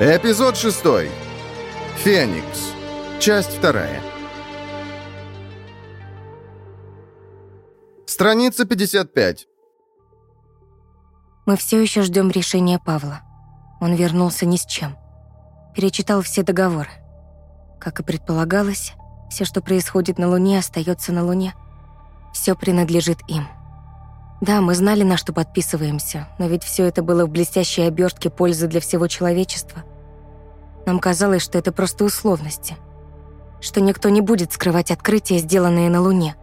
Эпизод 6. Феникс. Часть 2. Страница 55. Мы все еще ждем решения Павла. Он вернулся ни с чем. Перечитал все договоры. Как и предполагалось, все, что происходит на Луне, остается на Луне. Все принадлежит им. Да, мы знали, на что подписываемся, но ведь все это было в блестящей обертке пользы для всего человечества. Нам казалось, что это просто условности. Что никто не будет скрывать открытия, сделанные на Луне.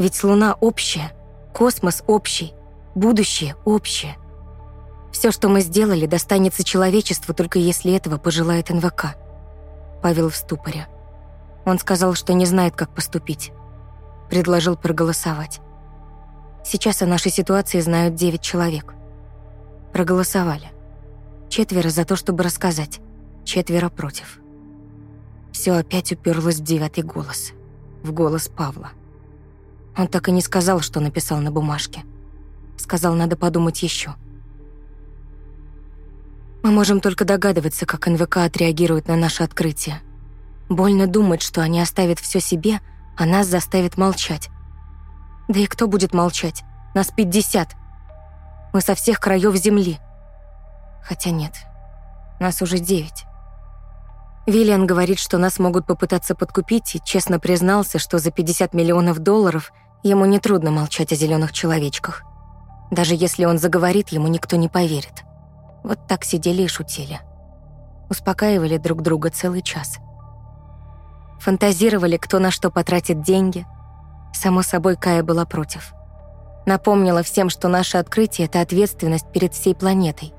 Ведь Луна общая, космос общий, будущее общее. Все, что мы сделали, достанется человечеству, только если этого пожелает НВК. Павел в ступоре. Он сказал, что не знает, как поступить. Предложил проголосовать. Сейчас о нашей ситуации знают девять человек. Проголосовали. Четверо за то, чтобы рассказать. Четверо против. Все опять уперлось в девятый голос. В голос Павла. Он так и не сказал, что написал на бумажке. Сказал, надо подумать еще. Мы можем только догадываться, как НВК отреагирует на наше открытие. Больно думать, что они оставят все себе, а нас заставят молчать. Да и кто будет молчать? Нас 50. Мы со всех краев земли. Хотя нет, нас уже девять. Виллиан говорит, что нас могут попытаться подкупить, и честно признался, что за 50 миллионов долларов ему нетрудно молчать о зеленых человечках. Даже если он заговорит, ему никто не поверит. Вот так сидели и шутили. Успокаивали друг друга целый час. Фантазировали, кто на что потратит деньги. Само собой, Кая была против. Напомнила всем, что наше открытие — это ответственность перед всей планетой.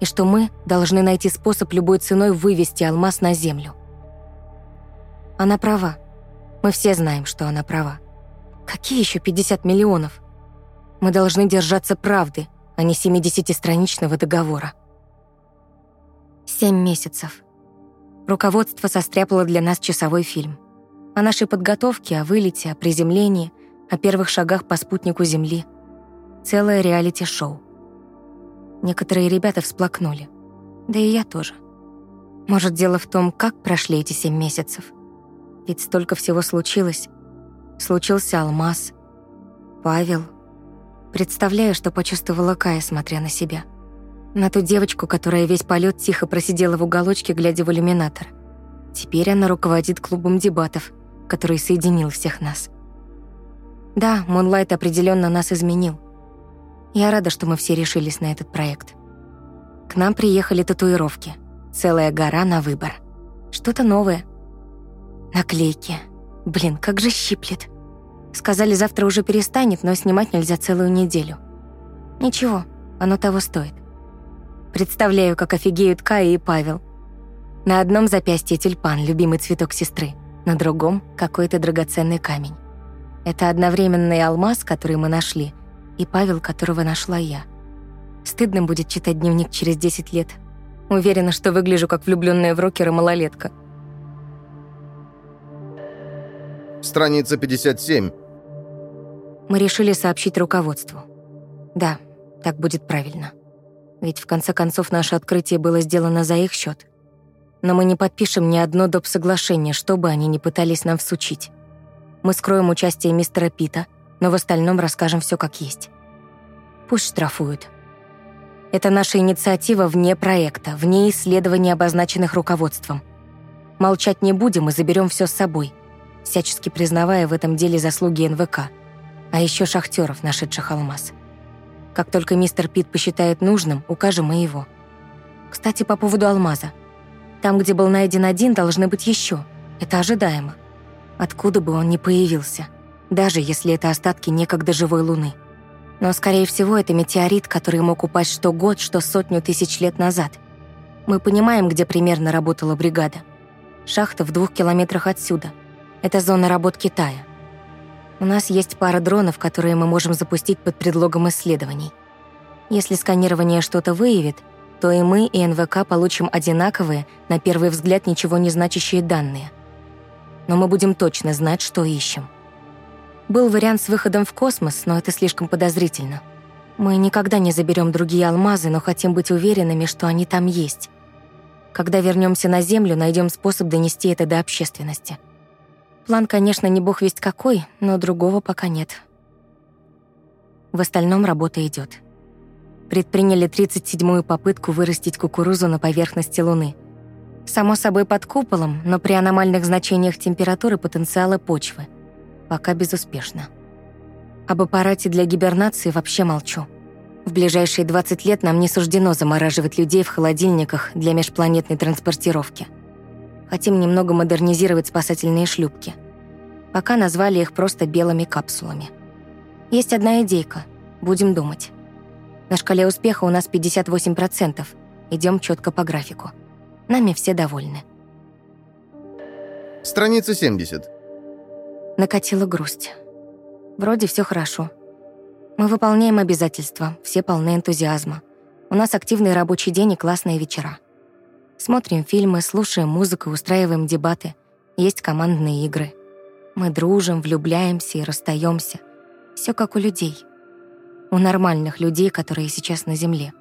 И что мы должны найти способ любой ценой вывести алмаз на Землю. Она права. Мы все знаем, что она права. Какие еще 50 миллионов? Мы должны держаться правды — а не 70-страничного договора. Семь месяцев. Руководство состряпало для нас часовой фильм. О нашей подготовке, о вылете, о приземлении, о первых шагах по спутнику Земли. Целое реалити-шоу. Некоторые ребята всплакнули. Да и я тоже. Может, дело в том, как прошли эти семь месяцев. Ведь столько всего случилось. Случился алмаз, Павел — Представляю, что почувствовала Кая, смотря на себя. На ту девочку, которая весь полет тихо просидела в уголочке, глядя в иллюминатор. Теперь она руководит клубом дебатов, который соединил всех нас. Да, Мунлайт определенно нас изменил. Я рада, что мы все решились на этот проект. К нам приехали татуировки. Целая гора на выбор. Что-то новое. Наклейки. Блин, как же щиплет. Сказали, завтра уже перестанет, но снимать нельзя целую неделю. Ничего, оно того стоит. Представляю, как офигеют Кая и Павел. На одном запястье тюльпан, любимый цветок сестры, на другом — какой-то драгоценный камень. Это одновременный алмаз, который мы нашли, и Павел, которого нашла я. Стыдно будет читать дневник через 10 лет. Уверена, что выгляжу как влюбленная в рокера малолетка. Страница 57. Мы решили сообщить руководству. Да, так будет правильно. Ведь в конце концов наше открытие было сделано за их счет. Но мы не подпишем ни одно доп. соглашение, что бы они ни пытались нам всучить. Мы скроем участие мистера Пита, но в остальном расскажем все как есть. Пусть штрафуют. Это наша инициатива вне проекта, вне исследований, обозначенных руководством. Молчать не будем и заберем все с собой всячески признавая в этом деле заслуги НВК, а еще шахтеров, нашедших алмаз. Как только мистер Пит посчитает нужным, укажем и его. Кстати, по поводу алмаза. Там, где был найден один, должны быть еще. Это ожидаемо. Откуда бы он ни появился, даже если это остатки некогда живой Луны. Но, скорее всего, это метеорит, который мог упасть что год, что сотню тысяч лет назад. Мы понимаем, где примерно работала бригада. Шахта в двух километрах отсюда — это зона работ Китая. У нас есть пара дронов, которые мы можем запустить под предлогом исследований. Если сканирование что-то выявит, то и мы, и НВК получим одинаковые, на первый взгляд ничего не значащие данные. Но мы будем точно знать, что ищем. Был вариант с выходом в космос, но это слишком подозрительно. Мы никогда не заберем другие алмазы, но хотим быть уверенными, что они там есть. Когда вернемся на Землю, найдем способ донести это до общественности. План, конечно, не бог весть какой, но другого пока нет. В остальном работа идет. Предприняли 37-ю попытку вырастить кукурузу на поверхности Луны. Само собой под куполом, но при аномальных значениях температуры потенциала почвы. Пока безуспешно. Об аппарате для гибернации вообще молчу. В ближайшие 20 лет нам не суждено замораживать людей в холодильниках для межпланетной транспортировки. Хотим немного модернизировать спасательные шлюпки. Пока назвали их просто белыми капсулами. Есть одна идейка. Будем думать. На шкале успеха у нас 58%. Идем четко по графику. Нами все довольны. Страница 70. Накатила грусть. Вроде все хорошо. Мы выполняем обязательства, все полны энтузиазма. У нас активный рабочий день и классные вечера. Смотрим фильмы, слушаем музыку, устраиваем дебаты. Есть командные игры. Мы дружим, влюбляемся и расстаемся. Все как у людей. У нормальных людей, которые сейчас на Земле.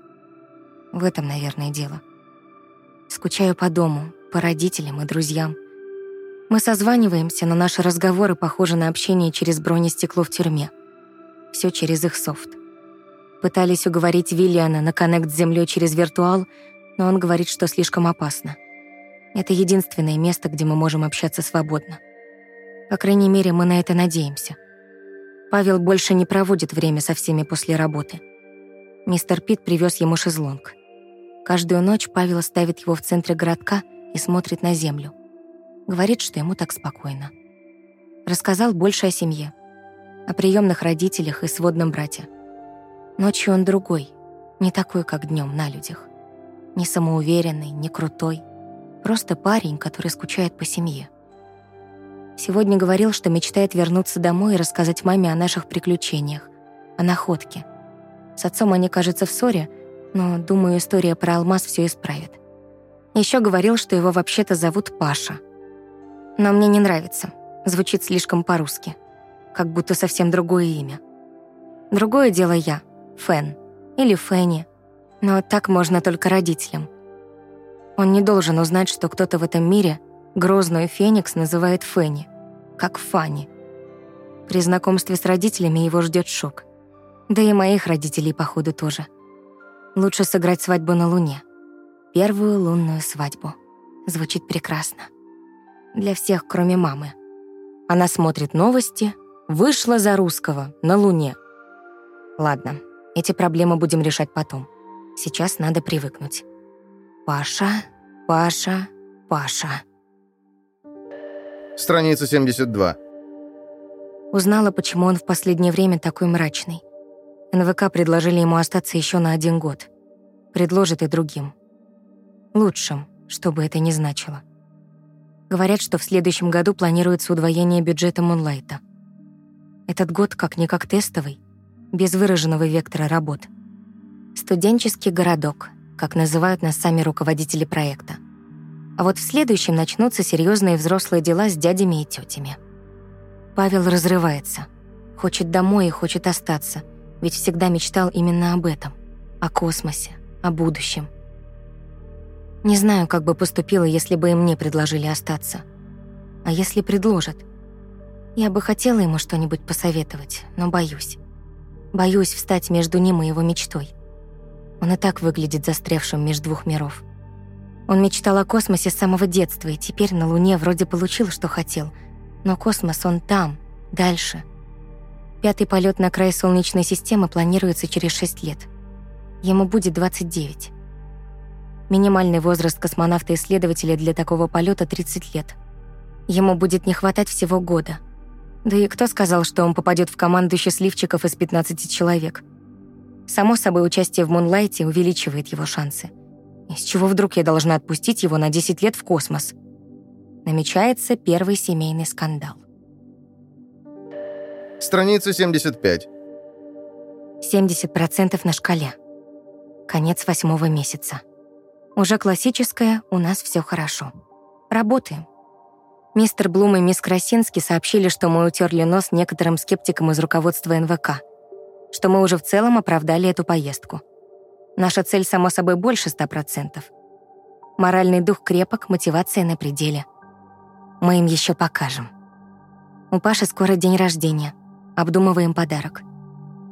В этом, наверное, дело. Скучаю по дому, по родителям и друзьям. Мы созваниваемся, но наши разговоры похожи на общение через бронестекло в тюрьме все через их софт. Пытались уговорить Виллиана на коннект с Землей через виртуал, но он говорит, что слишком опасно. Это единственное место, где мы можем общаться свободно. По крайней мере, мы на это надеемся. Павел больше не проводит время со всеми после работы. Мистер Пит привез ему шезлонг. Каждую ночь Павел ставит его в центре городка и смотрит на землю. Говорит, что ему так спокойно. Рассказал больше о семье, о приемных родителях и сводном брате. Ночью он другой, не такой, как днем на людях. Не самоуверенный, не крутой. Просто парень, который скучает по семье. Сегодня говорил, что мечтает вернуться домой и рассказать маме о наших приключениях, о находке. С отцом они, кажется, в ссоре, но, думаю, история про алмаз все исправит. Еще говорил, что его вообще-то зовут Паша. Но мне не нравится, звучит слишком по-русски как будто совсем другое имя. Другое дело я, Фен, или Фенни, но так можно только родителям. Он не должен узнать, что кто-то в этом мире грозную Феникс называет Фенни, как Фанни. При знакомстве с родителями его ждет шок. Да и моих родителей, походу, тоже. Лучше сыграть свадьбу на Луне. Первую лунную свадьбу. Звучит прекрасно. Для всех, кроме мамы. Она смотрит новости, Вышла за русского, на Луне. Ладно, эти проблемы будем решать потом. Сейчас надо привыкнуть. Паша, Паша, Паша. Страница 72. Узнала, почему он в последнее время такой мрачный. НВК предложили ему остаться еще на один год. Предложат и другим. Лучшим, что бы это ни значило. Говорят, что в следующем году планируется удвоение бюджета Мунлайта. Этот год как-никак тестовый, без выраженного вектора работ. Студенческий городок, как называют нас сами руководители проекта. А вот в следующем начнутся серьезные взрослые дела с дядями и тетями. Павел разрывается. Хочет домой и хочет остаться, ведь всегда мечтал именно об этом. О космосе, о будущем. Не знаю, как бы поступила, если бы и мне предложили остаться. А если предложат? Я бы хотела ему что-нибудь посоветовать, но боюсь. Боюсь встать между ним и его мечтой. Он и так выглядит застрявшим между двух миров. Он мечтал о космосе с самого детства, и теперь на Луне вроде получил, что хотел. Но космос, он там, дальше. Пятый полет на край Солнечной системы планируется через 6 лет. Ему будет 29. Минимальный возраст космонавта-исследователя для такого полета 30 лет. Ему будет не хватать всего года — да и кто сказал, что он попадет в команду счастливчиков из 15 человек? Само собой, участие в Мунлайте увеличивает его шансы. Из чего вдруг я должна отпустить его на 10 лет в космос? Намечается первый семейный скандал. Страница 75. 70% на шкале. Конец восьмого месяца. Уже классическое «у нас все хорошо». Работаем. Мистер Блум и мисс Красинский сообщили, что мы утерли нос некоторым скептикам из руководства НВК, что мы уже в целом оправдали эту поездку. Наша цель, само собой, больше 100%. Моральный дух крепок, мотивация на пределе. Мы им еще покажем. У Паши скоро день рождения. Обдумываем подарок.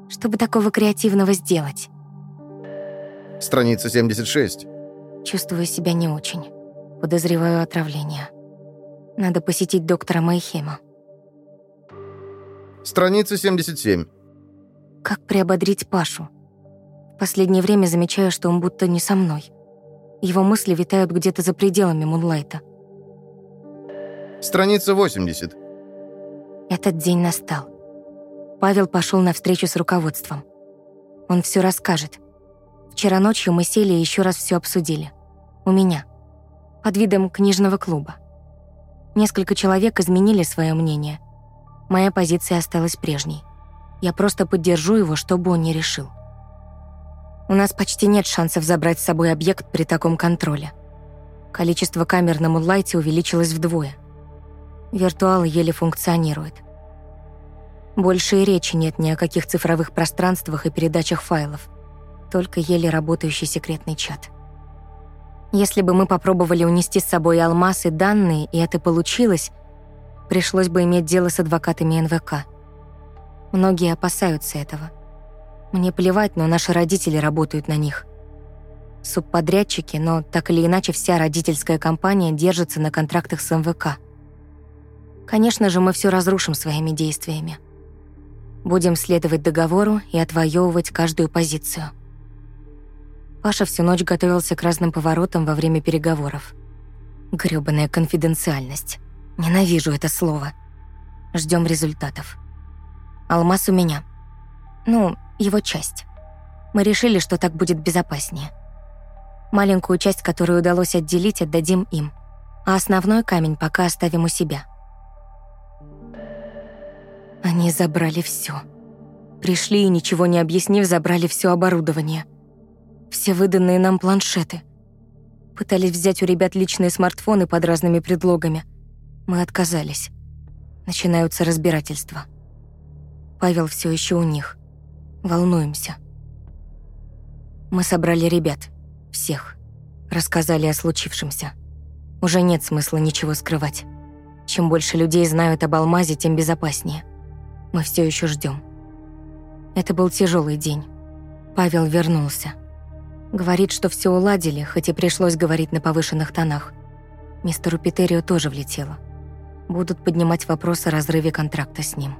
Чтобы такого креативного сделать? Страница 76. Чувствую себя не очень. Подозреваю отравление. Надо посетить доктора Майхема. Страница 77. Как приободрить Пашу? Последнее время замечаю, что он будто не со мной. Его мысли витают где-то за пределами Мунлайта. Страница 80. Этот день настал. Павел пошел на встречу с руководством. Он все расскажет. Вчера ночью мы сели и еще раз все обсудили. У меня. Под видом книжного клуба. Несколько человек изменили свое мнение. Моя позиция осталась прежней. Я просто поддержу его, что бы он ни решил. У нас почти нет шансов забрать с собой объект при таком контроле. Количество камер на Мунлайте увеличилось вдвое. Виртуал еле функционирует. Больше и речи нет ни о каких цифровых пространствах и передачах файлов. Только еле работающий секретный чат. Если бы мы попробовали унести с собой алмаз и данные, и это получилось, пришлось бы иметь дело с адвокатами НВК. Многие опасаются этого. Мне плевать, но наши родители работают на них. Субподрядчики, но так или иначе вся родительская компания держится на контрактах с МВК. Конечно же, мы все разрушим своими действиями. Будем следовать договору и отвоевывать каждую позицию. Паша всю ночь готовился к разным поворотам во время переговоров. Грёбаная конфиденциальность. Ненавижу это слово. Ждем результатов. Алмаз у меня. Ну, его часть. Мы решили, что так будет безопаснее. Маленькую часть, которую удалось отделить, отдадим им, а основной камень пока оставим у себя. Они забрали все. Пришли и, ничего не объяснив, забрали все оборудование. Все выданные нам планшеты. Пытались взять у ребят личные смартфоны под разными предлогами. Мы отказались. Начинаются разбирательства. Павел все еще у них. Волнуемся. Мы собрали ребят. Всех. Рассказали о случившемся. Уже нет смысла ничего скрывать. Чем больше людей знают об алмазе, тем безопаснее. Мы все еще ждем. Это был тяжелый день. Павел вернулся. Говорит, что все уладили, хоть и пришлось говорить на повышенных тонах. Мистеру Петерио тоже влетело. Будут поднимать вопрос о разрыве контракта с ним.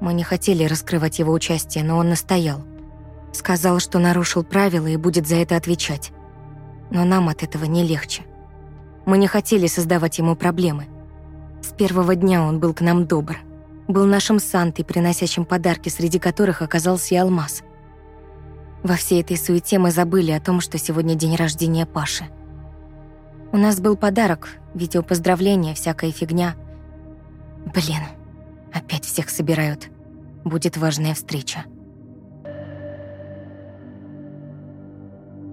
Мы не хотели раскрывать его участие, но он настоял. Сказал, что нарушил правила и будет за это отвечать. Но нам от этого не легче. Мы не хотели создавать ему проблемы. С первого дня он был к нам добр. Был нашим Сантой, приносящим подарки, среди которых оказался и алмаз. Во всей этой суете мы забыли о том, что сегодня день рождения Паши. У нас был подарок, видеопоздравления, всякая фигня. Блин, Опять всех собирают. Будет важная встреча.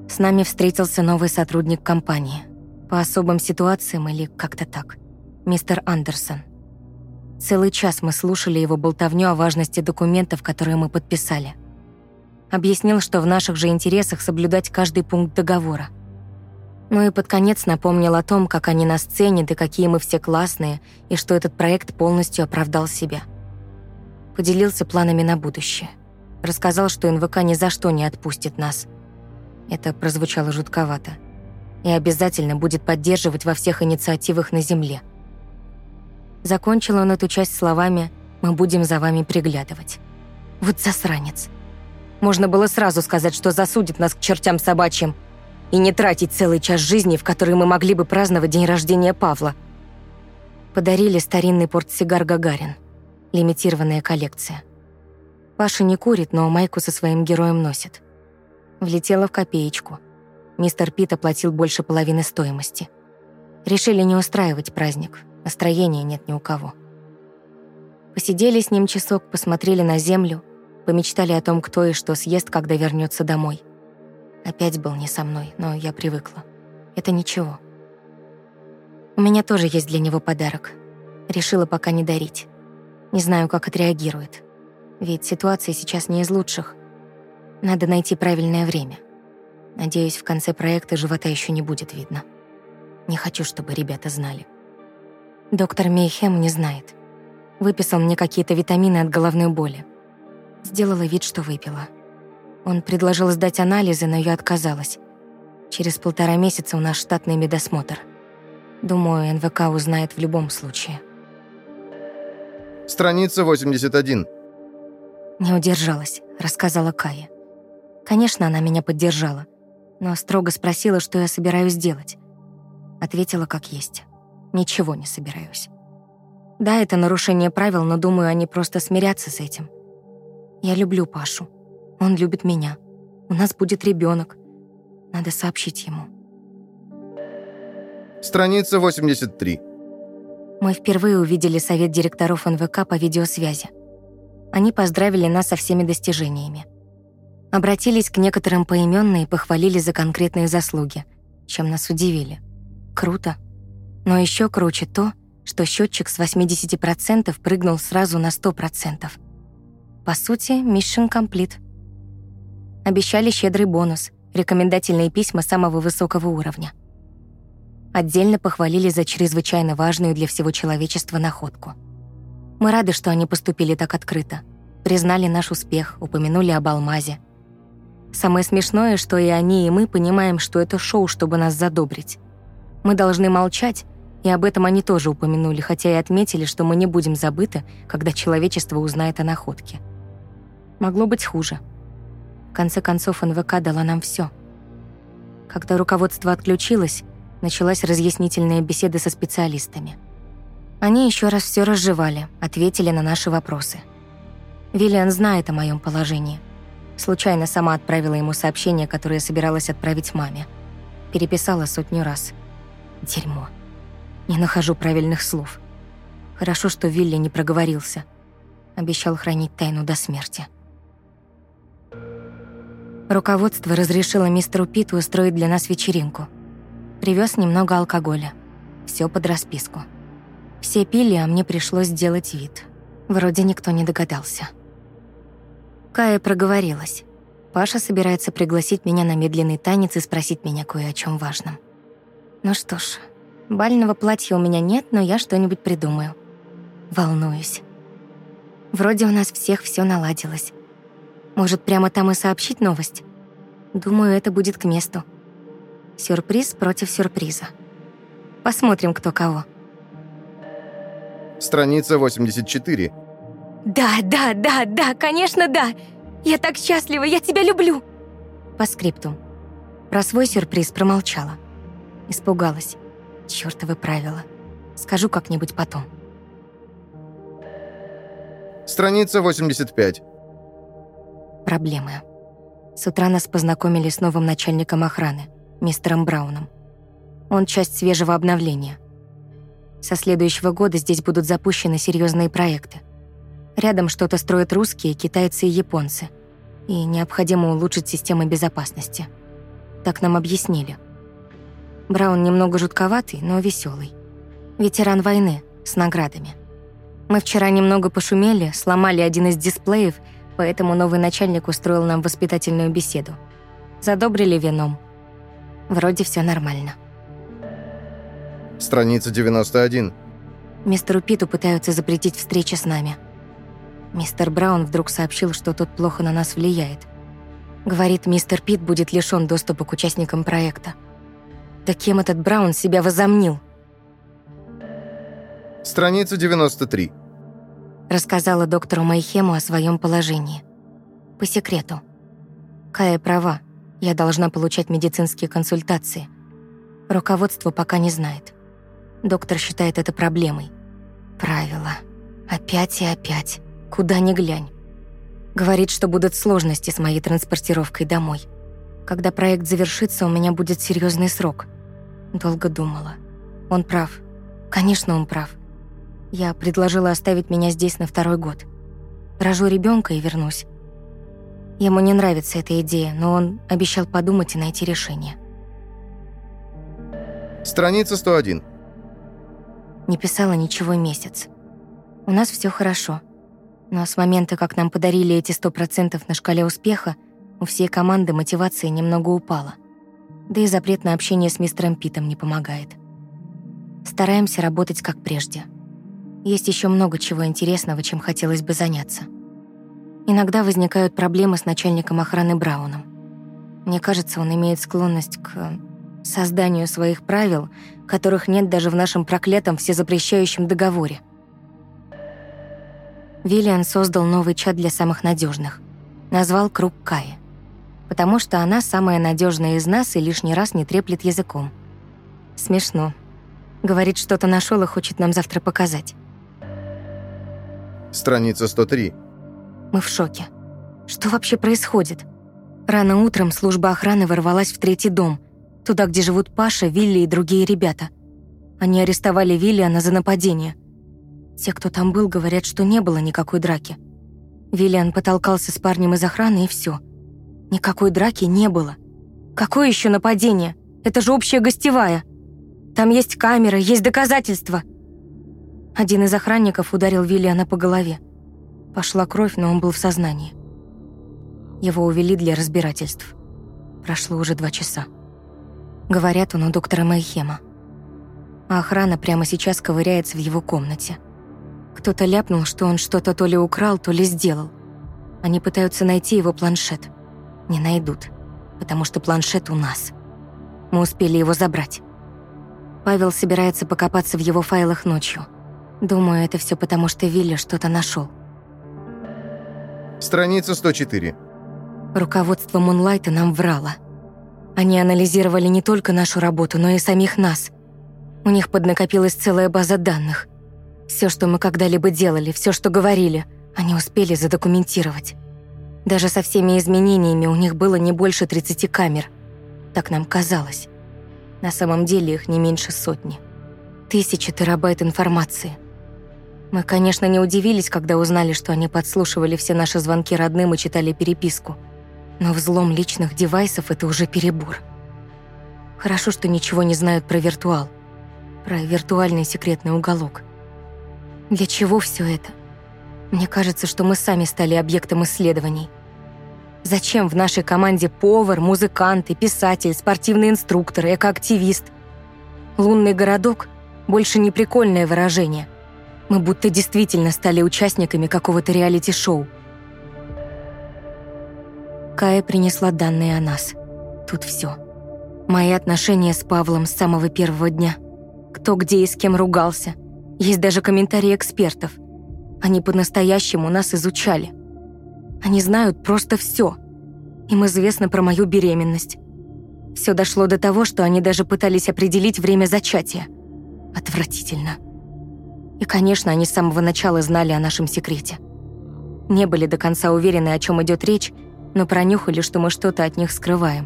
С нами встретился новый сотрудник компании. По особым ситуациям или как-то так. Мистер Андерсон. Целый час мы слушали его болтовню о важности документов, которые мы подписали. Объяснил, что в наших же интересах соблюдать каждый пункт договора – ну и под конец напомнил о том, как они нас ценят и какие мы все классные, и что этот проект полностью оправдал себя. Поделился планами на будущее. Рассказал, что НВК ни за что не отпустит нас. Это прозвучало жутковато. И обязательно будет поддерживать во всех инициативах на Земле. Закончил он эту часть словами «Мы будем за вами приглядывать». Вот засранец. Можно было сразу сказать, что засудит нас к чертям собачьим – и не тратить целый час жизни, в который мы могли бы праздновать день рождения Павла. Подарили старинный портсигар «Гагарин». Лимитированная коллекция. Паша не курит, но майку со своим героем носит. Влетела в копеечку. Мистер Пит оплатил больше половины стоимости. Решили не устраивать праздник. Настроения нет ни у кого. Посидели с ним часок, посмотрели на землю, помечтали о том, кто и что съест, когда вернется домой. Опять был не со мной, но я привыкла. Это ничего. У меня тоже есть для него подарок. Решила пока не дарить. Не знаю, как отреагирует. Ведь ситуация сейчас не из лучших. Надо найти правильное время. Надеюсь, в конце проекта живота еще не будет видно. Не хочу, чтобы ребята знали. Доктор Мейхем не знает. Выписал мне какие-то витамины от головной боли. Сделала вид, что выпила. Он предложил сдать анализы, но я отказалась. Через полтора месяца у нас штатный медосмотр. Думаю, НВК узнает в любом случае. Страница 81. Не удержалась, рассказала Кая. Конечно, она меня поддержала, но строго спросила, что я собираюсь делать. Ответила как есть. Ничего не собираюсь. Да, это нарушение правил, но думаю, они просто смирятся с этим. Я люблю Пашу. Он любит меня. У нас будет ребенок. Надо сообщить ему. Страница 83. Мы впервые увидели совет директоров НВК по видеосвязи. Они поздравили нас со всеми достижениями. Обратились к некоторым поименно и похвалили за конкретные заслуги, чем нас удивили. Круто. Но еще круче то, что счетчик с 80% прыгнул сразу на 100%. По сути, mission complete. Обещали щедрый бонус, рекомендательные письма самого высокого уровня. Отдельно похвалили за чрезвычайно важную для всего человечества находку. Мы рады, что они поступили так открыто. Признали наш успех, упомянули об алмазе. Самое смешное, что и они, и мы понимаем, что это шоу, чтобы нас задобрить. Мы должны молчать, и об этом они тоже упомянули, хотя и отметили, что мы не будем забыты, когда человечество узнает о находке. Могло быть хуже. В конце концов, НВК дала нам все. Когда руководство отключилось, началась разъяснительная беседа со специалистами. Они еще раз все разжевали, ответили на наши вопросы. Виллиан знает о моем положении. Случайно сама отправила ему сообщение, которое собиралась отправить маме. Переписала сотню раз. Дерьмо. Не нахожу правильных слов. Хорошо, что Вилли не проговорился. Обещал хранить тайну до смерти. Руководство разрешило мистеру Питу устроить для нас вечеринку. Привез немного алкоголя. Все под расписку. Все пили, а мне пришлось сделать вид. Вроде никто не догадался. Кая проговорилась. Паша собирается пригласить меня на медленный танец и спросить меня кое о чем важном. Ну что ж, бального платья у меня нет, но я что-нибудь придумаю. Волнуюсь. Вроде у нас всех все наладилось. Может, прямо там и сообщить новость? Думаю, это будет к месту. Сюрприз против сюрприза. Посмотрим, кто кого. Страница 84. Да, да, да, да, конечно, да. Я так счастлива, я тебя люблю. По скрипту. Про свой сюрприз промолчала. Испугалась. Чёртовы правила. Скажу как-нибудь потом. Страница 85. Проблемы. С утра нас познакомили с новым начальником охраны, мистером Брауном. Он часть свежего обновления. Со следующего года здесь будут запущены серьезные проекты. Рядом что-то строят русские, китайцы и японцы. И необходимо улучшить системы безопасности. Так нам объяснили. Браун немного жутковатый, но веселый. Ветеран войны, с наградами. Мы вчера немного пошумели, сломали один из дисплеев, поэтому новый начальник устроил нам воспитательную беседу. Задобрили вином. Вроде все нормально. Страница 91. Мистеру Питу пытаются запретить встречи с нами. Мистер Браун вдруг сообщил, что тот плохо на нас влияет. Говорит, мистер Пит будет лишён доступа к участникам проекта. Да кем этот Браун себя возомнил? Страница 93. Рассказала доктору Майхему о своем положении. По секрету. Кая права, я должна получать медицинские консультации. Руководство пока не знает. Доктор считает это проблемой. Правила. Опять и опять. Куда ни глянь. Говорит, что будут сложности с моей транспортировкой домой. Когда проект завершится, у меня будет серьезный срок. Долго думала. Он прав. Конечно, он прав. Я предложила оставить меня здесь на второй год. Рожу ребенка и вернусь. Ему не нравится эта идея, но он обещал подумать и найти решение. Страница 101. Не писала ничего месяц. У нас все хорошо. Но с момента, как нам подарили эти сто процентов на шкале успеха, у всей команды мотивация немного упала – Да и запрет на общение с мистером Питом не помогает. Стараемся работать как прежде. Есть еще много чего интересного, чем хотелось бы заняться. Иногда возникают проблемы с начальником охраны Брауном. Мне кажется, он имеет склонность к созданию своих правил, которых нет даже в нашем проклятом всезапрещающем договоре. Виллиан создал новый чат для самых надежных. Назвал «Круг Каи». Потому что она самая надежная из нас и лишний раз не треплет языком. Смешно. Говорит, что-то нашел и хочет нам завтра показать. Страница 103. Мы в шоке. Что вообще происходит? Рано утром служба охраны ворвалась в третий дом, туда, где живут Паша, Вилли и другие ребята. Они арестовали Виллиана за нападение. Те, кто там был, говорят, что не было никакой драки. Виллиан потолкался с парнем из охраны, и все. Никакой драки не было. Какое еще нападение? Это же общая гостевая. Там есть камера, есть доказательства. Один из охранников ударил Виллиана по голове. Пошла кровь, но он был в сознании. Его увели для разбирательств. Прошло уже два часа. Говорят, он у доктора Майхема. А охрана прямо сейчас ковыряется в его комнате. Кто-то ляпнул, что он что-то то ли украл, то ли сделал. Они пытаются найти его планшет. Не найдут, потому что планшет у нас. Мы успели его забрать. Павел собирается покопаться в его файлах ночью. Думаю, это все потому, что Вилли что-то нашел. Страница 104. Руководство Мунлайта нам врало. Они анализировали не только нашу работу, но и самих нас. У них поднакопилась целая база данных. Все, что мы когда-либо делали, все, что говорили, они успели задокументировать. Даже со всеми изменениями у них было не больше 30 камер. Так нам казалось. На самом деле их не меньше сотни. Тысячи терабайт информации. Мы, конечно, не удивились, когда узнали, что они подслушивали все наши звонки родным и читали переписку. Но взлом личных девайсов — это уже перебор. Хорошо, что ничего не знают про виртуал. Про виртуальный секретный уголок. Для чего все это? Мне кажется, что мы сами стали объектом исследований. Зачем в нашей команде повар, музыканты, писатель, спортивный инструктор, экоактивист? Лунный городок — больше не прикольное выражение. Мы будто действительно стали участниками какого-то реалити-шоу. Кая принесла данные о нас. Тут все. Мои отношения с Павлом с самого первого дня. Кто где и с кем ругался. Есть даже комментарии экспертов. Они по-настоящему нас изучали. Они знают просто все. Им известно про мою беременность. Все дошло до того, что они даже пытались определить время зачатия. Отвратительно. И, конечно, они с самого начала знали о нашем секрете. Не были до конца уверены, о чем идет речь, но пронюхали, что мы что-то от них скрываем,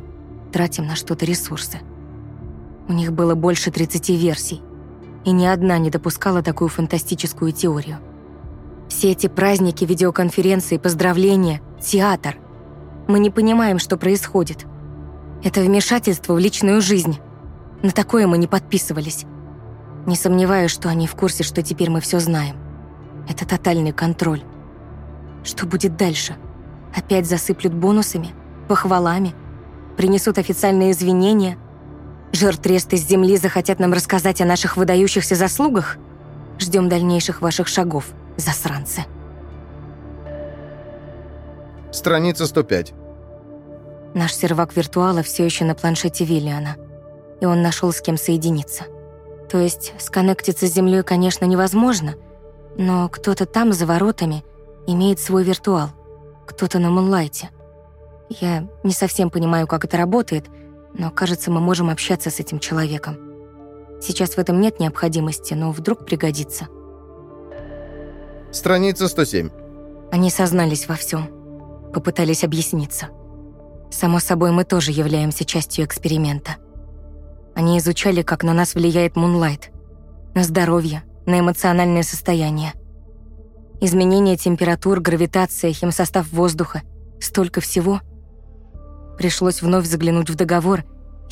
тратим на что-то ресурсы. У них было больше 30 версий, и ни одна не допускала такую фантастическую теорию. Все эти праздники, видеоконференции, поздравления, театр. Мы не понимаем, что происходит. Это вмешательство в личную жизнь. На такое мы не подписывались. Не сомневаюсь, что они в курсе, что теперь мы все знаем. Это тотальный контроль. Что будет дальше? Опять засыплют бонусами, похвалами, принесут официальные извинения. Жертрест из земли захотят нам рассказать о наших выдающихся заслугах? Ждем дальнейших ваших шагов, засранцы. Страница 105. Наш сервак виртуала все еще на планшете Виллиана, и он нашел с кем соединиться. То есть сконнектиться с Землей, конечно, невозможно, но кто-то там, за воротами, имеет свой виртуал, кто-то на Мунлайте. Я не совсем понимаю, как это работает, но, кажется, мы можем общаться с этим человеком. Сейчас в этом нет необходимости, но вдруг пригодится. Страница 107. Они сознались во всем, попытались объясниться. Само собой, мы тоже являемся частью эксперимента. Они изучали, как на нас влияет Мунлайт. На здоровье, на эмоциональное состояние. Изменение температур, гравитация, химсостав воздуха. Столько всего. Пришлось вновь заглянуть в договор,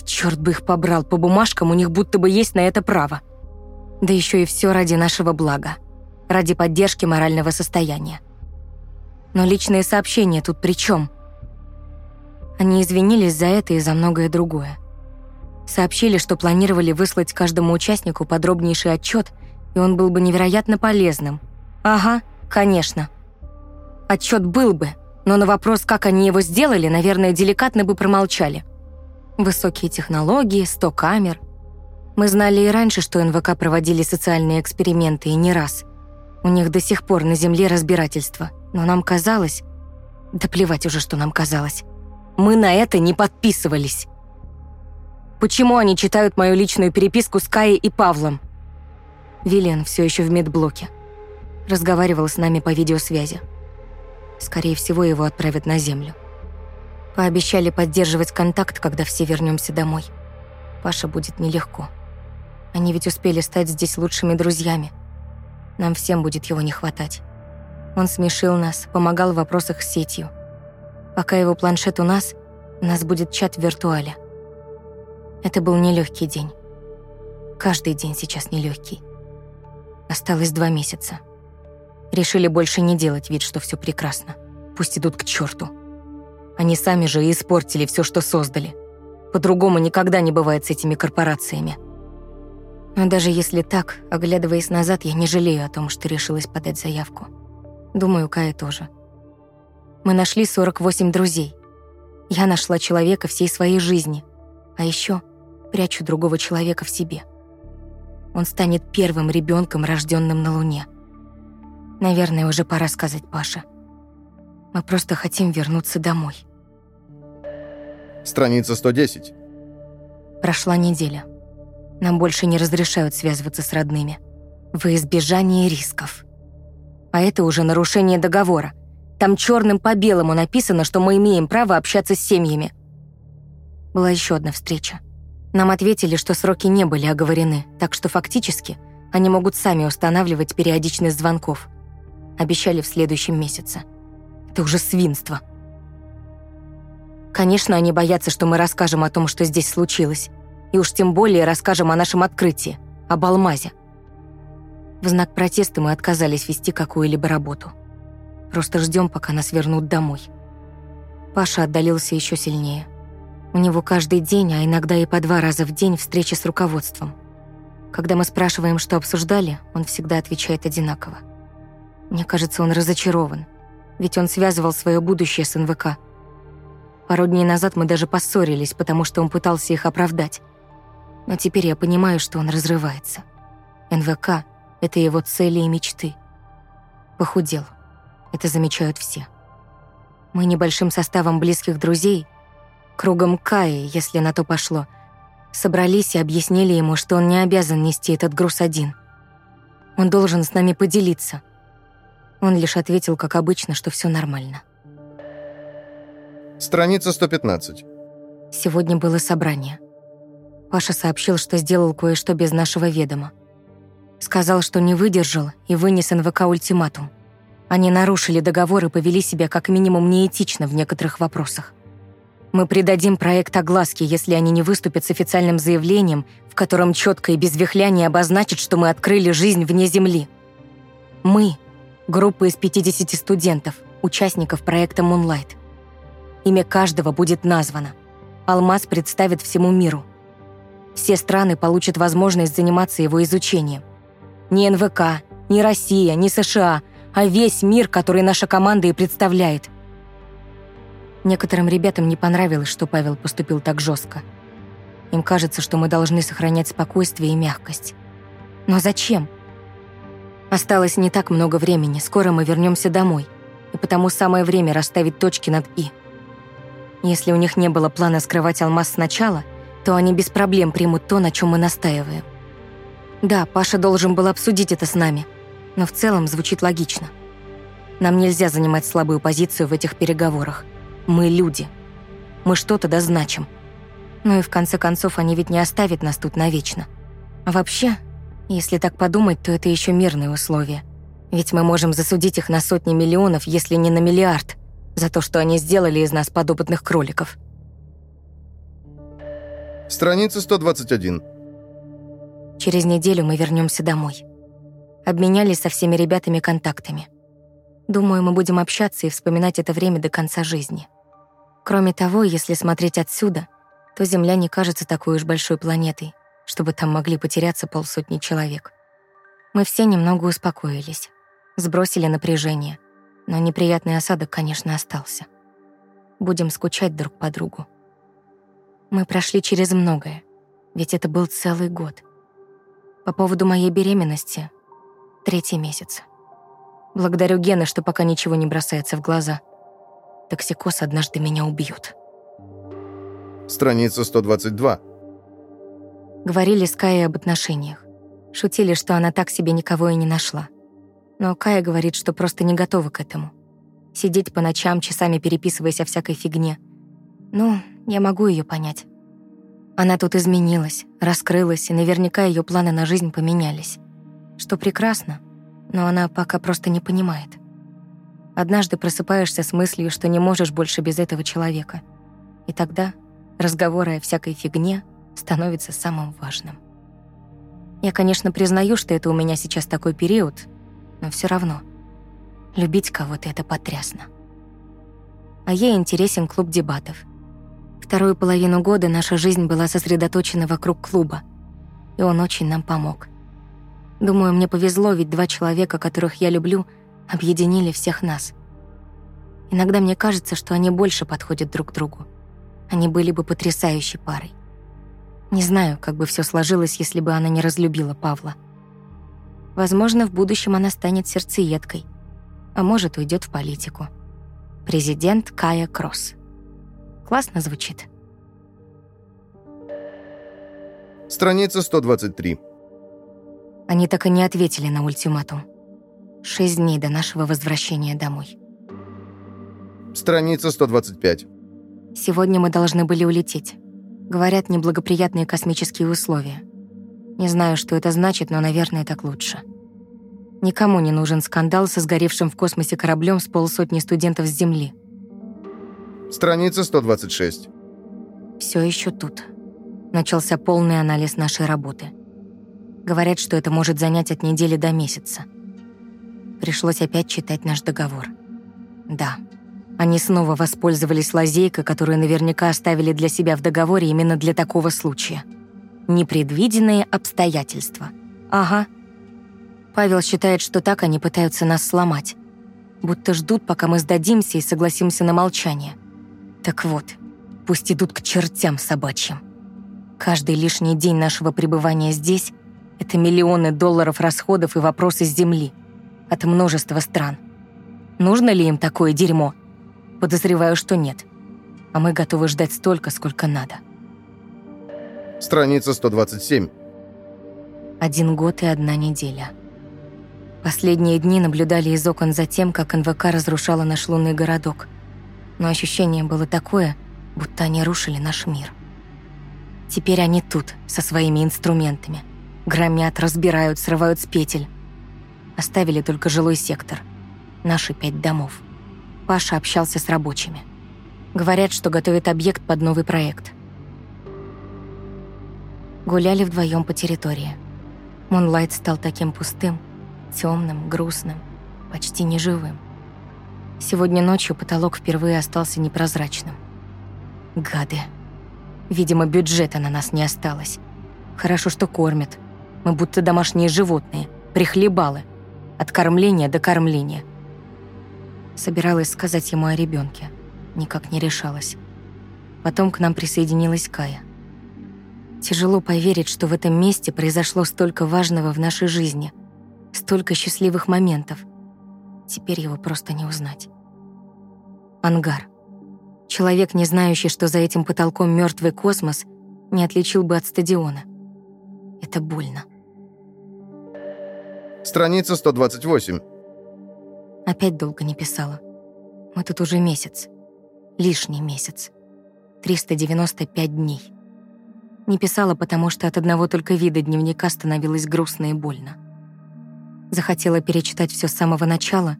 черт бы их побрал, по бумажкам у них будто бы есть на это право. Да еще и все ради нашего блага. Ради поддержки морального состояния. Но личные сообщения тут при чем? Они извинились за это и за многое другое. Сообщили, что планировали выслать каждому участнику подробнейший отчет, и он был бы невероятно полезным. Ага, конечно. Отчет был бы, но на вопрос, как они его сделали, наверное, деликатно бы промолчали. Высокие технологии, 100 камер. Мы знали и раньше, что НВК проводили социальные эксперименты, и не раз. У них до сих пор на Земле разбирательство. Но нам казалось... Да плевать уже, что нам казалось. Мы на это не подписывались. Почему они читают мою личную переписку с Каей и Павлом? Виллиан все еще в медблоке. Разговаривал с нами по видеосвязи. Скорее всего, его отправят на Землю. Пообещали поддерживать контакт, когда все вернемся домой. Паша будет нелегко. Они ведь успели стать здесь лучшими друзьями. Нам всем будет его не хватать. Он смешил нас, помогал в вопросах с сетью. Пока его планшет у нас, у нас будет чат в виртуале. Это был нелегкий день. Каждый день сейчас нелегкий. Осталось два месяца. Решили больше не делать вид, что все прекрасно. Пусть идут к черту. Они сами же и испортили все, что создали. По-другому никогда не бывает с этими корпорациями. Но даже если так, оглядываясь назад, я не жалею о том, что решилась подать заявку. Думаю, Кая тоже. Мы нашли 48 друзей. Я нашла человека всей своей жизни. А еще прячу другого человека в себе. Он станет первым ребенком, рожденным на Луне. Наверное, уже пора сказать Паше. Мы просто хотим вернуться домой. Страница 110. Прошла неделя. Нам больше не разрешают связываться с родными. Во избежание рисков. А это уже нарушение договора. Там черным по белому написано, что мы имеем право общаться с семьями. Была еще одна встреча. Нам ответили, что сроки не были оговорены, так что фактически они могут сами устанавливать периодичность звонков. Обещали в следующем месяце. Это уже свинство. Конечно, они боятся, что мы расскажем о том, что здесь случилось. И уж тем более расскажем о нашем открытии, об алмазе. В знак протеста мы отказались вести какую-либо работу. Просто ждем, пока нас вернут домой. Паша отдалился еще сильнее. У него каждый день, а иногда и по два раза в день встречи с руководством. Когда мы спрашиваем, что обсуждали, он всегда отвечает одинаково. Мне кажется, он разочарован, ведь он связывал свое будущее с НВК. Пару дней назад мы даже поссорились, потому что он пытался их оправдать. Но теперь я понимаю, что он разрывается. НВК — это его цели и мечты. Похудел. Это замечают все. Мы небольшим составом близких друзей кругом Каи, если на то пошло, собрались и объяснили ему, что он не обязан нести этот груз один. Он должен с нами поделиться. Он лишь ответил, как обычно, что все нормально. Страница 115. Сегодня было собрание. Паша сообщил, что сделал кое-что без нашего ведома. Сказал, что не выдержал и вынес НВК ультиматум. Они нарушили договор и повели себя как минимум неэтично в некоторых вопросах. Мы придадим проект огласке, если они не выступят с официальным заявлением, в котором четко и без вихляния обозначат, что мы открыли жизнь вне Земли. Мы — группа из 50 студентов, участников проекта Moonlight. Имя каждого будет названо. Алмаз представит всему миру. Все страны получат возможность заниматься его изучением. Ни НВК, ни Россия, ни США, а весь мир, который наша команда и представляет — Некоторым ребятам не понравилось, что Павел поступил так жестко. Им кажется, что мы должны сохранять спокойствие и мягкость. Но зачем? Осталось не так много времени, скоро мы вернемся домой, и потому самое время расставить точки над «и». Если у них не было плана скрывать алмаз сначала, то они без проблем примут то, на чем мы настаиваем. Да, Паша должен был обсудить это с нами, но в целом звучит логично. Нам нельзя занимать слабую позицию в этих переговорах. Мы люди. Мы что-то дозначим. Ну и в конце концов, они ведь не оставят нас тут навечно. А вообще, если так подумать, то это еще мирные условия. Ведь мы можем засудить их на сотни миллионов, если не на миллиард, за то, что они сделали из нас подопытных кроликов. Страница 121. Через неделю мы вернемся домой. Обменялись со всеми ребятами контактами. Думаю, мы будем общаться и вспоминать это время до конца жизни. Кроме того, если смотреть отсюда, то Земля не кажется такой уж большой планетой, чтобы там могли потеряться полсотни человек. Мы все немного успокоились, сбросили напряжение, но неприятный осадок, конечно, остался. Будем скучать друг по другу. Мы прошли через многое, ведь это был целый год. По поводу моей беременности — третий месяц. Благодарю Гена, что пока ничего не бросается в глаза. Токсикоз однажды меня убьет. Страница 122. Говорили с Каей об отношениях. Шутили, что она так себе никого и не нашла. Но Кая говорит, что просто не готова к этому. Сидеть по ночам, часами переписываясь о всякой фигне. Ну, я могу ее понять. Она тут изменилась, раскрылась, и наверняка ее планы на жизнь поменялись. Что прекрасно, но она пока просто не понимает. Однажды просыпаешься с мыслью, что не можешь больше без этого человека. И тогда разговоры о всякой фигне становятся самым важным. Я, конечно, признаю, что это у меня сейчас такой период, но все равно. Любить кого-то — это потрясно. А ей интересен клуб дебатов. Вторую половину года наша жизнь была сосредоточена вокруг клуба, и он очень нам помог. Думаю, мне повезло, ведь два человека, которых я люблю, объединили всех нас. Иногда мне кажется, что они больше подходят друг другу. Они были бы потрясающей парой. Не знаю, как бы все сложилось, если бы она не разлюбила Павла. Возможно, в будущем она станет сердцеедкой, а может, уйдет в политику. Президент Кая Кросс. Классно звучит. Страница 123. Они так и не ответили на ультиматум. Шесть дней до нашего возвращения домой. Страница 125. Сегодня мы должны были улететь. Говорят, неблагоприятные космические условия. Не знаю, что это значит, но, наверное, так лучше. Никому не нужен скандал со сгоревшим в космосе кораблем с полсотни студентов с Земли. Страница 126. Все еще тут. Начался полный анализ нашей работы. Говорят, что это может занять от недели до месяца. Пришлось опять читать наш договор. Да, они снова воспользовались лазейкой, которую наверняка оставили для себя в договоре именно для такого случая. Непредвиденные обстоятельства. Ага. Павел считает, что так они пытаются нас сломать. Будто ждут, пока мы сдадимся и согласимся на молчание. Так вот, пусть идут к чертям собачьим. Каждый лишний день нашего пребывания здесь — это миллионы долларов расходов и вопросы с земли. От множества стран. Нужно ли им такое дерьмо? Подозреваю, что нет. А мы готовы ждать столько, сколько надо. Страница 127. Один год и одна неделя. Последние дни наблюдали из окон за тем, как НВК разрушала наш лунный городок. Но ощущение было такое, будто они рушили наш мир. Теперь они тут, со своими инструментами – Громят, разбирают, срывают с петель. Оставили только жилой сектор. Наши пять домов. Паша общался с рабочими. Говорят, что готовит объект под новый проект. Гуляли вдвоем по территории. Мунлайт стал таким пустым, темным, грустным, почти неживым. Сегодня ночью потолок впервые остался непрозрачным. Гады. Видимо, бюджета на нас не осталось. Хорошо, что кормят. Мы будто домашние животные, прихлебалы. От кормления до кормления. Собиралась сказать ему о ребенке, Никак не решалась. Потом к нам присоединилась Кая. Тяжело поверить, что в этом месте произошло столько важного в нашей жизни. Столько счастливых моментов. Теперь его просто не узнать. Ангар. Человек, не знающий, что за этим потолком мертвый космос, не отличил бы от стадиона. Это больно. Страница 128. Опять долго не писала. Мы тут уже месяц. Лишний месяц. 395 дней. Не писала, потому что от одного только вида дневника становилось грустно и больно. Захотела перечитать все с самого начала,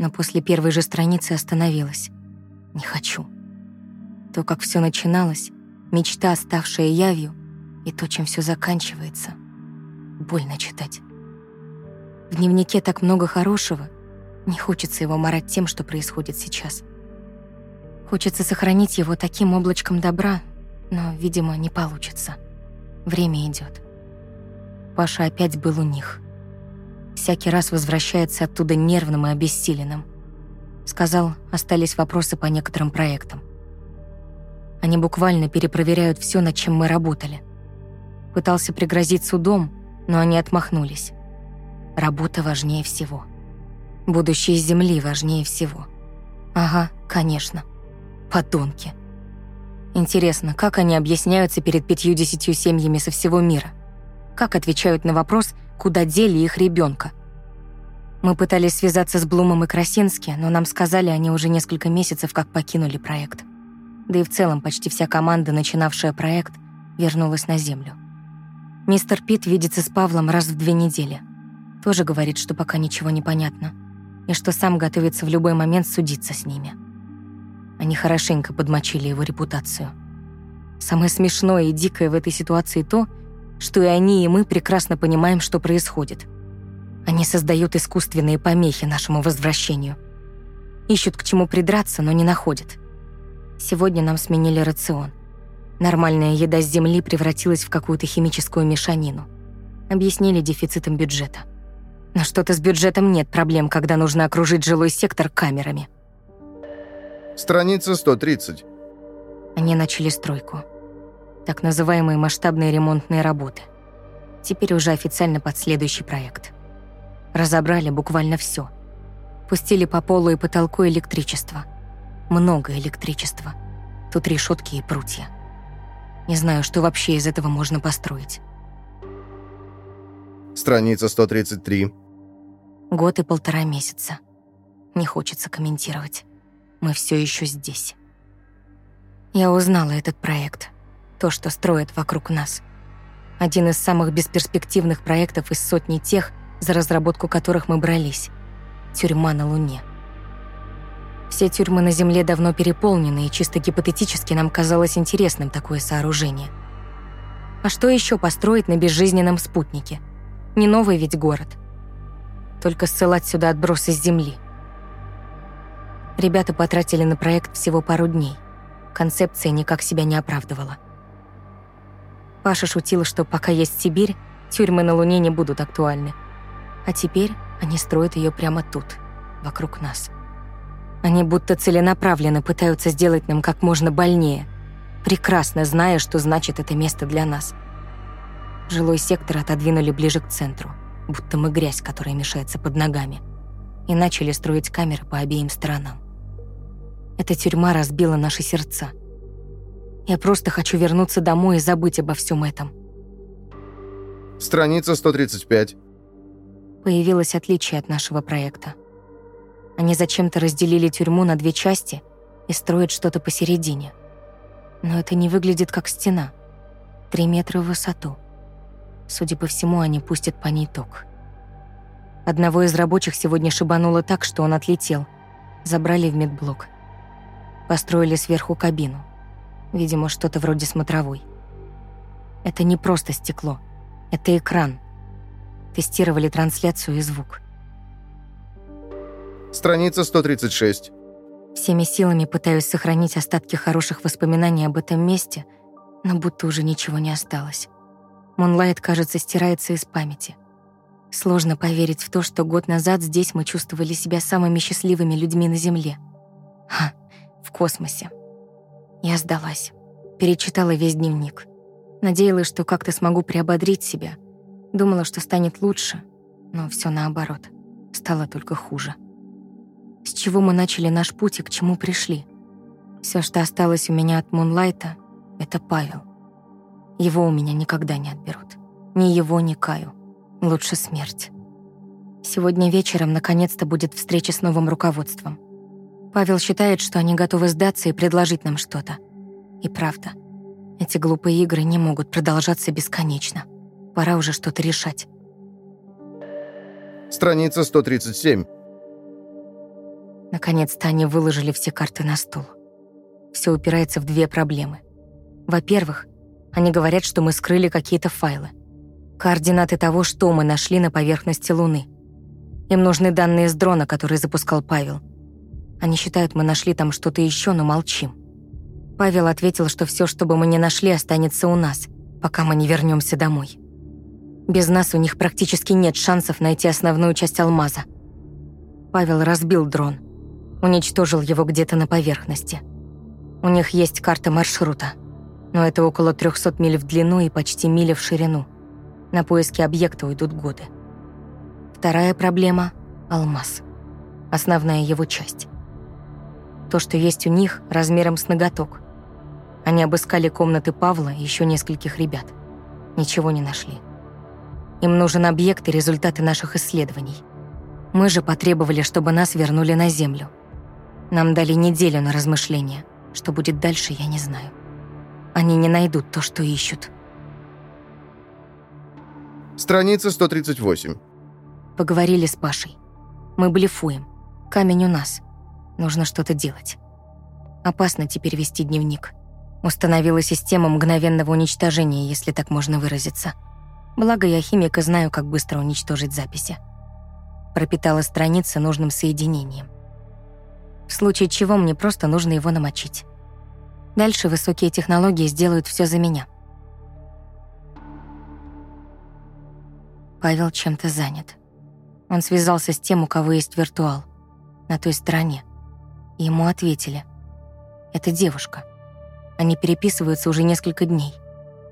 но после первой же страницы остановилась. Не хочу. То, как все начиналось, мечта, ставшая явью, и то, чем все заканчивается. Больно читать. В дневнике так много хорошего. Не хочется его марать тем, что происходит сейчас. Хочется сохранить его таким облачком добра, Но, видимо, не получится. Время идет. Паша опять был у них. Всякий раз возвращается оттуда нервным и обессиленным. Сказал, остались вопросы по некоторым проектам. Они буквально перепроверяют все, над чем мы работали. Пытался пригрозить судом, но они отмахнулись. Работа важнее всего. Будущее Земли важнее всего. Ага, конечно. Подонки. Интересно, как они объясняются перед пятью-десятью семьями со всего мира? Как отвечают на вопрос, куда дели их ребенка? Мы пытались связаться с Блумом и Красински, но нам сказали, они уже несколько месяцев как покинули проект. Да и в целом почти вся команда, начинавшая проект, вернулась на Землю. Мистер Пит видится с Павлом раз в две недели. Тоже говорит, что пока ничего не понятно, и что сам готовится в любой момент судиться с ними. Они хорошенько подмочили его репутацию. Самое смешное и дикое в этой ситуации то, что и они, и мы прекрасно понимаем, что происходит. Они создают искусственные помехи нашему возвращению. Ищут к чему придраться, но не находят. Сегодня нам сменили рацион. Нормальная еда с земли превратилась в какую-то химическую мешанину. Объяснили дефицитом бюджета. Но что-то с бюджетом нет проблем, когда нужно окружить жилой сектор камерами. Страница 130. Они начали стройку. Так называемые масштабные ремонтные работы. Теперь уже официально под следующий проект. Разобрали буквально все. Пустили по полу и потолку электричество. Много электричества. Тут решетки и прутья. Не знаю, что вообще из этого можно построить. Страница 133. Год и полтора месяца. Не хочется комментировать. Мы все еще здесь. Я узнала этот проект. То, что строят вокруг нас. Один из самых бесперспективных проектов из сотни тех, за разработку которых мы брались. Тюрьма на Луне. Все тюрьмы на Земле давно переполнены, и чисто гипотетически нам казалось интересным такое сооружение. А что еще построить на безжизненном спутнике? Не новый ведь город. Только ссылать сюда отбросы с Земли – Ребята потратили на проект всего пару дней. Концепция никак себя не оправдывала. Паша шутил, что пока есть Сибирь, тюрьмы на Луне не будут актуальны. А теперь они строят ее прямо тут, вокруг нас. Они будто целенаправленно пытаются сделать нам как можно больнее, прекрасно зная, что значит это место для нас. Жилой сектор отодвинули ближе к центру, будто мы грязь, которая мешается под ногами, и начали строить камеры по обеим сторонам. Эта тюрьма разбила наши сердца. Я просто хочу вернуться домой и забыть обо всем этом. Страница 135. Появилось отличие от нашего проекта. Они зачем-то разделили тюрьму на две части и строят что-то посередине. Но это не выглядит как стена. Три метра в высоту. Судя по всему, они пустят по ней ток. Одного из рабочих сегодня шибануло так, что он отлетел. Забрали в медблок. Построили сверху кабину. Видимо, что-то вроде смотровой. Это не просто стекло. Это экран. Тестировали трансляцию и звук. Страница 136. Всеми силами пытаюсь сохранить остатки хороших воспоминаний об этом месте, но будто уже ничего не осталось. Мунлайт, кажется, стирается из памяти. Сложно поверить в то, что год назад здесь мы чувствовали себя самыми счастливыми людьми на Земле. Ха, в космосе. Я сдалась. Перечитала весь дневник. Надеялась, что как-то смогу приободрить себя. Думала, что станет лучше, но все наоборот. Стало только хуже. С чего мы начали наш путь и к чему пришли? Все, что осталось у меня от Мунлайта, это Павел. Его у меня никогда не отберут. Ни его, ни Каю. Лучше смерть. Сегодня вечером наконец-то будет встреча с новым руководством. Павел считает, что они готовы сдаться и предложить нам что-то. И правда, эти глупые игры не могут продолжаться бесконечно. Пора уже что-то решать. Страница 137. Наконец-то они выложили все карты на стол. Все упирается в две проблемы. Во-первых, они говорят, что мы скрыли какие-то файлы. Координаты того, что мы нашли на поверхности Луны. Им нужны данные с дрона, который запускал Павел. Они считают, мы нашли там что-то еще, но молчим. Павел ответил, что все, что бы мы ни нашли, останется у нас, пока мы не вернемся домой. Без нас у них практически нет шансов найти основную часть алмаза. Павел разбил дрон, уничтожил его где-то на поверхности. У них есть карта маршрута, но это около 300 миль в длину и почти миля в ширину. На поиски объекта уйдут годы. Вторая проблема — алмаз. Основная его часть. То, что есть у них, размером с ноготок. Они обыскали комнаты Павла и еще нескольких ребят. Ничего не нашли. Им нужен объект и результаты наших исследований. Мы же потребовали, чтобы нас вернули на Землю. Нам дали неделю на размышления. Что будет дальше, я не знаю. Они не найдут то, что ищут. Страница 138. Поговорили с Пашей. Мы блефуем. Камень у нас. Нужно что-то делать. Опасно теперь вести дневник. Установила систему мгновенного уничтожения, если так можно выразиться. Благо я химик и знаю, как быстро уничтожить записи. Пропитала страницы нужным соединением. В случае чего мне просто нужно его намочить. Дальше высокие технологии сделают все за меня. Павел чем-то занят. Он связался с тем, у кого есть виртуал, на той стороне. И ему ответили. Это девушка. Они переписываются уже несколько дней.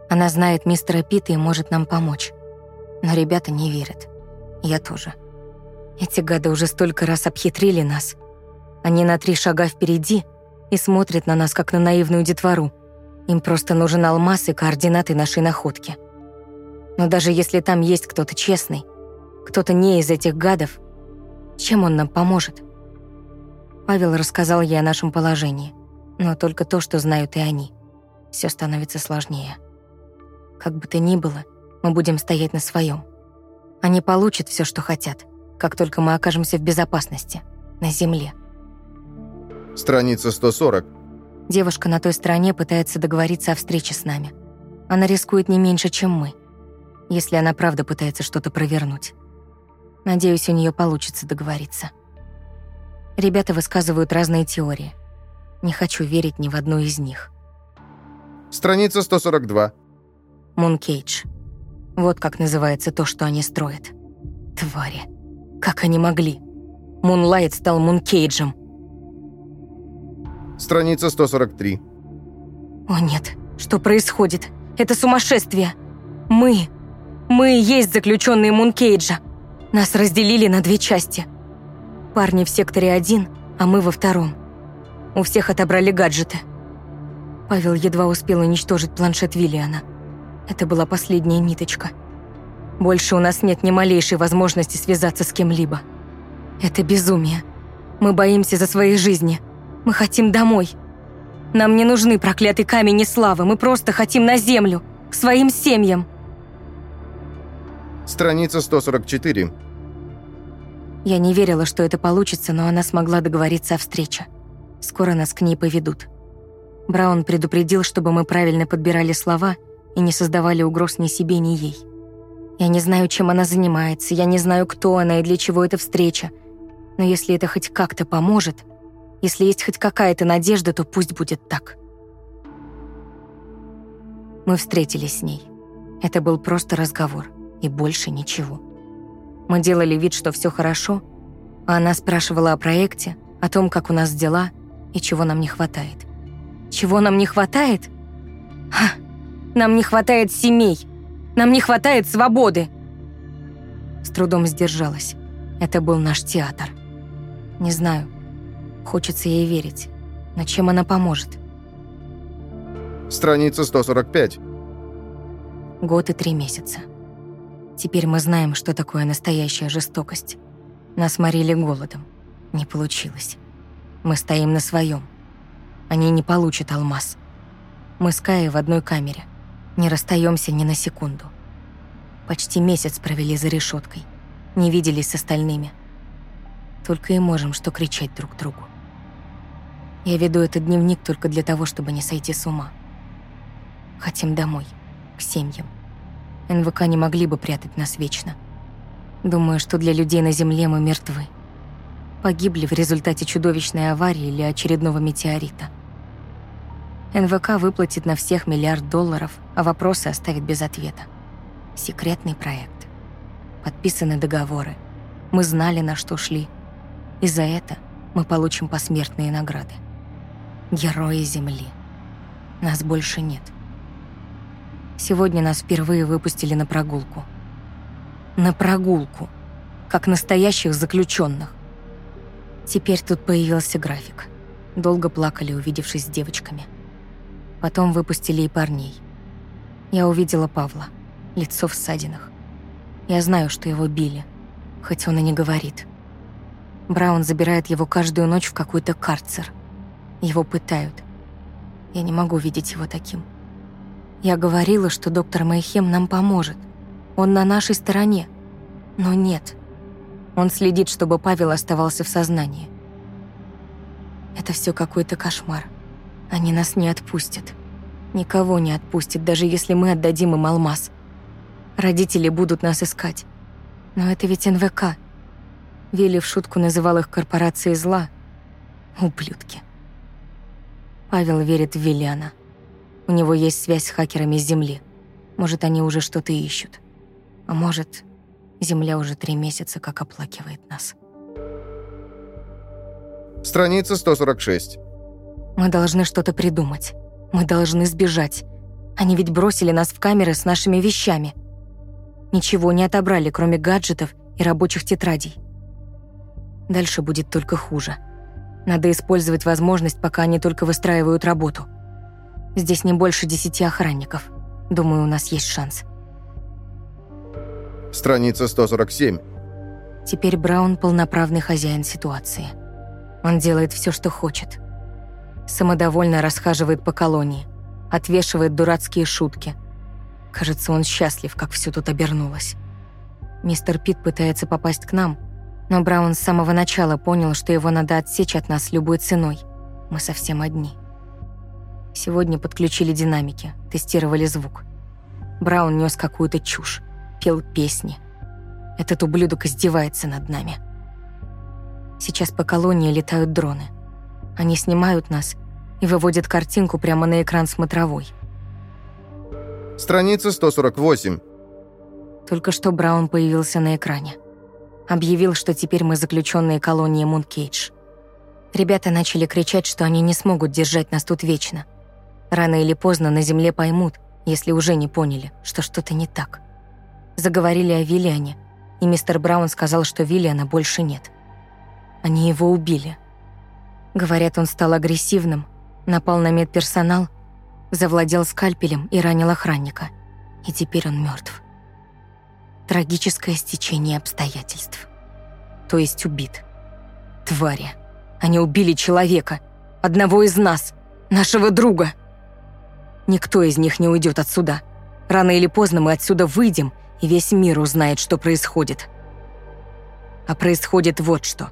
Она знает мистера Питта и может нам помочь. Но ребята не верят. Я тоже. Эти гады уже столько раз обхитрили нас. Они на три шага впереди и смотрят на нас, как на наивную детвору. Им просто нужен алмаз и координаты нашей находки. Но даже если там есть кто-то честный, кто-то не из этих гадов, чем он нам поможет? Павел рассказал ей о нашем положении, но только то, что знают и они. Все становится сложнее. Как бы то ни было, мы будем стоять на своем. Они получат все, что хотят, как только мы окажемся в безопасности, на земле. Страница 140. Девушка на той стороне пытается договориться о встрече с нами. Она рискует не меньше, чем мы, если она правда пытается что-то провернуть. Надеюсь, у нее получится договориться. Ребята высказывают разные теории. Не хочу верить ни в одну из них. Страница 142. Мункейдж. Вот как называется то, что они строят. Твари. Как они могли? Мунлайт стал Мункейджем. Страница 143. О нет, что происходит? Это сумасшествие. Мы, мы и есть заключенные Мункейджа. Нас разделили на две части. Парни в секторе один, а мы во втором. У всех отобрали гаджеты. Павел едва успел уничтожить планшет Виллиана. Это была последняя ниточка. Больше у нас нет ни малейшей возможности связаться с кем-либо. Это безумие. Мы боимся за свои жизни. Мы хотим домой. Нам не нужны проклятый камень и славы. Мы просто хотим на землю, к своим семьям. Страница 144. Я не верила, что это получится, но она смогла договориться о встрече. Скоро нас к ней поведут. Браун предупредил, чтобы мы правильно подбирали слова и не создавали угроз ни себе, ни ей. Я не знаю, чем она занимается, я не знаю, кто она и для чего эта встреча. Но если это хоть как-то поможет, если есть хоть какая-то надежда, то пусть будет так. Мы встретились с ней. Это был просто разговор, и больше ничего. Мы делали вид, что все хорошо, а она спрашивала о проекте, о том, как у нас дела и чего нам не хватает. Чего нам не хватает? Ха, нам не хватает семей, нам не хватает свободы. С трудом сдержалась. Это был наш театр. Не знаю, хочется ей верить, но чем она поможет? Страница 145. Год и три месяца. Теперь мы знаем, что такое настоящая жестокость. Нас морили голодом. Не получилось. Мы стоим на своем. Они не получат алмаз. Мы с Каей в одной камере. Не расстаемся ни на секунду. Почти месяц провели за решеткой. Не виделись с остальными. Только и можем что кричать друг другу. Я веду этот дневник только для того, чтобы не сойти с ума. Хотим домой, к семьям. НВК не могли бы прятать нас вечно. Думаю, что для людей на Земле мы мертвы. Погибли в результате чудовищной аварии или очередного метеорита. НВК выплатит на всех миллиард долларов, а вопросы оставит без ответа. Секретный проект. Подписаны договоры. Мы знали, на что шли. И за это мы получим посмертные награды. Герои Земли. Нас больше нет. Сегодня нас впервые выпустили на прогулку. На прогулку. Как настоящих заключенных. Теперь тут появился график. Долго плакали, увидевшись с девочками. Потом выпустили и парней. Я увидела Павла. Лицо в ссадинах. Я знаю, что его били, хоть он и не говорит. Браун забирает его каждую ночь в какой-то карцер. Его пытают. Я не могу видеть его таким. Я говорила, что доктор Мэйхем нам поможет. Он на нашей стороне. Но нет. Он следит, чтобы Павел оставался в сознании. Это все какой-то кошмар. Они нас не отпустят. Никого не отпустят, даже если мы отдадим им алмаз. Родители будут нас искать. Но это ведь НВК. Вилли в шутку называл их корпорацией зла. Ублюдки. Павел верит в Виллиана. У него есть связь с хакерами с Земли. Может, они уже что-то ищут. А может, Земля уже три месяца как оплакивает нас. Страница 146. Мы должны что-то придумать. Мы должны сбежать. Они ведь бросили нас в камеры с нашими вещами. Ничего не отобрали, кроме гаджетов и рабочих тетрадей. Дальше будет только хуже. Надо использовать возможность, пока они только выстраивают работу. Здесь не больше десяти охранников. Думаю, у нас есть шанс. Страница 147. Теперь Браун полноправный хозяин ситуации. Он делает все, что хочет. Самодовольно расхаживает по колонии, отвешивает дурацкие шутки. Кажется, он счастлив, как все тут обернулось. Мистер Пит пытается попасть к нам, но Браун с самого начала понял, что его надо отсечь от нас любой ценой. Мы совсем одни. Сегодня подключили динамики, тестировали звук. Браун нес какую-то чушь, пел песни. Этот ублюдок издевается над нами. Сейчас по колонии летают дроны. Они снимают нас и выводят картинку прямо на экран смотровой. Страница 148. Только что Браун появился на экране. Объявил, что теперь мы заключенные колонии Мункейдж. Ребята начали кричать, что они не смогут держать нас тут вечно. Рано или поздно на Земле поймут, если уже не поняли, что что-то не так. Заговорили о Виллиане, и мистер Браун сказал, что Виллиана больше нет. Они его убили. Говорят, он стал агрессивным, напал на медперсонал, завладел скальпелем и ранил охранника. И теперь он мертв. Трагическое стечение обстоятельств. То есть убит. Твари. Они убили человека. Одного из нас. Нашего друга. Никто из них не уйдет отсюда. Рано или поздно мы отсюда выйдем, и весь мир узнает, что происходит. А происходит вот что.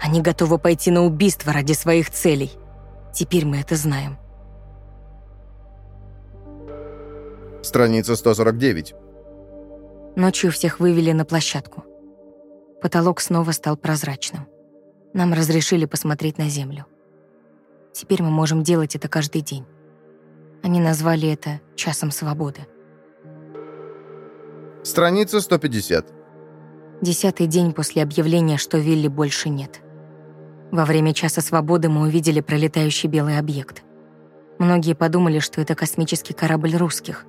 Они готовы пойти на убийство ради своих целей. Теперь мы это знаем. Страница 149. Ночью всех вывели на площадку. Потолок снова стал прозрачным. Нам разрешили посмотреть на землю. Теперь мы можем делать это каждый день. Они назвали это «часом свободы». Страница 150. Десятый день после объявления, что Вилли больше нет. Во время часа свободы мы увидели пролетающий белый объект. Многие подумали, что это космический корабль русских.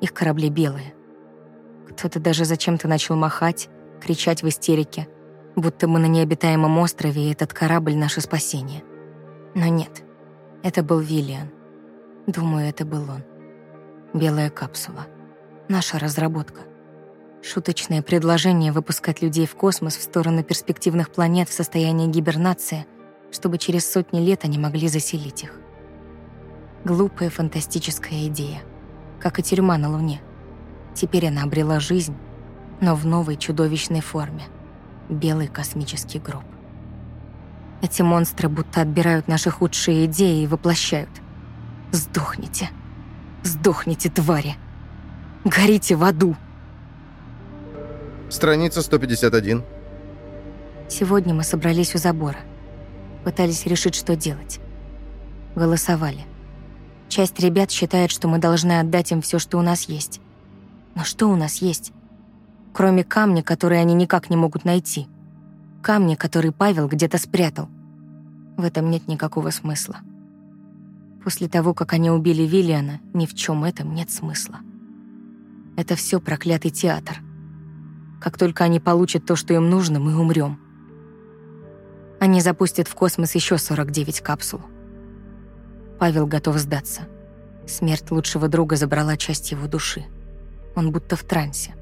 Их корабли белые. Кто-то даже зачем-то начал махать, кричать в истерике, будто мы на необитаемом острове, и этот корабль — наше спасение. Но нет, это был Виллиан. Думаю, это был он. Белая капсула. Наша разработка. Шуточное предложение выпускать людей в космос в сторону перспективных планет в состоянии гибернации, чтобы через сотни лет они могли заселить их. Глупая фантастическая идея. Как и тюрьма на Луне. Теперь она обрела жизнь, но в новой чудовищной форме. Белый космический гроб. Эти монстры будто отбирают наши худшие идеи и воплощают. Сдохните. Сдохните, твари. Горите в аду. Страница 151. Сегодня мы собрались у забора. Пытались решить, что делать. Голосовали. Часть ребят считает, что мы должны отдать им все, что у нас есть. Но что у нас есть? Кроме камня, который они никак не могут найти. Камня, который Павел где-то спрятал. В этом нет никакого смысла. После того, как они убили Виллиана, ни в чем этом нет смысла. Это все проклятый театр. Как только они получат то, что им нужно, мы умрем. Они запустят в космос еще 49 капсул. Павел готов сдаться. Смерть лучшего друга забрала часть его души. Он будто в трансе.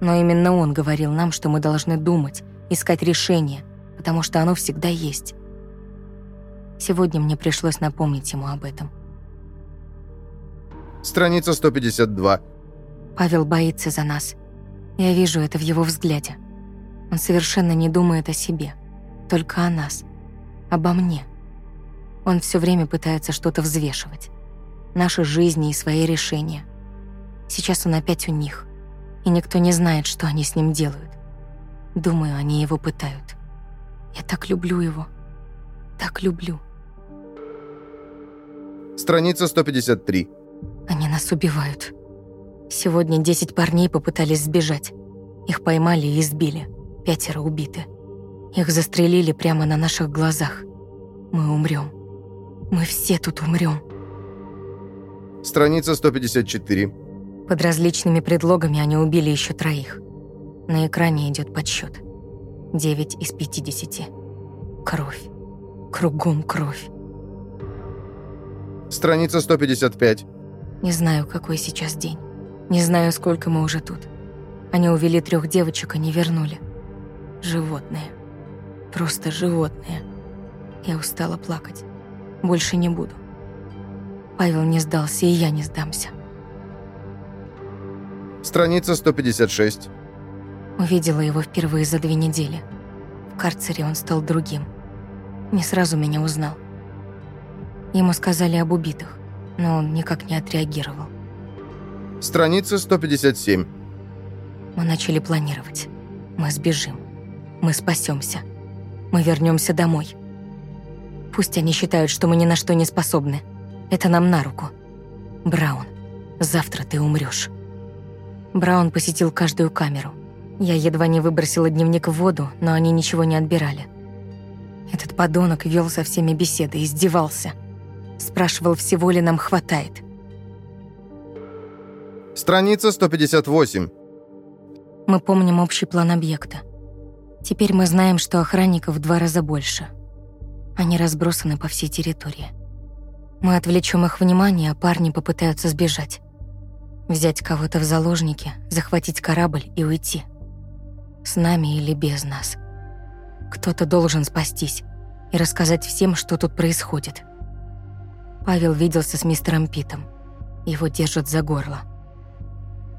Но именно он говорил нам, что мы должны думать, искать решение, потому что оно всегда есть. Сегодня мне пришлось напомнить ему об этом. Страница 152. Павел боится за нас. Я вижу это в его взгляде. Он совершенно не думает о себе, только о нас, обо мне. Он все время пытается что-то взвешивать. Наши жизни и свои решения. Сейчас он опять у них. И никто не знает, что они с ним делают. Думаю, они его пытают. Я так люблю его. Так люблю. Страница 153. Они нас убивают. Сегодня 10 парней попытались сбежать. Их поймали и избили. Пятеро убиты. Их застрелили прямо на наших глазах. Мы умрем. Мы все тут умрем. Страница 154. Под различными предлогами они убили еще троих. На экране идет подсчет. 9 из 50. Кровь. Кругом кровь. Страница 155. Не знаю, какой сейчас день. Не знаю, сколько мы уже тут. Они увели трех девочек и не вернули. Животные. Просто животные. Я устала плакать. Больше не буду. Павел не сдался, и я не сдамся. Страница 156. Увидела его впервые за две недели. В карцере он стал другим. Не сразу меня узнал. Ему сказали об убитых, но он никак не отреагировал. Страница 157. Мы начали планировать. Мы сбежим. Мы спасемся. Мы вернемся домой. Пусть они считают, что мы ни на что не способны. Это нам на руку. Браун, завтра ты умрешь. Браун посетил каждую камеру. Я едва не выбросила дневник в воду, но они ничего не отбирали. Этот подонок вел со всеми беседы, издевался. Спрашивал, всего ли нам хватает. Страница 158. Мы помним общий план объекта. Теперь мы знаем, что охранников в два раза больше. Они разбросаны по всей территории. Мы отвлечем их внимание, а парни попытаются сбежать. Взять кого-то в заложники, захватить корабль и уйти. С нами или без нас. Кто-то должен спастись и рассказать всем, что тут происходит. Павел виделся с мистером Питом. Его держат за горло.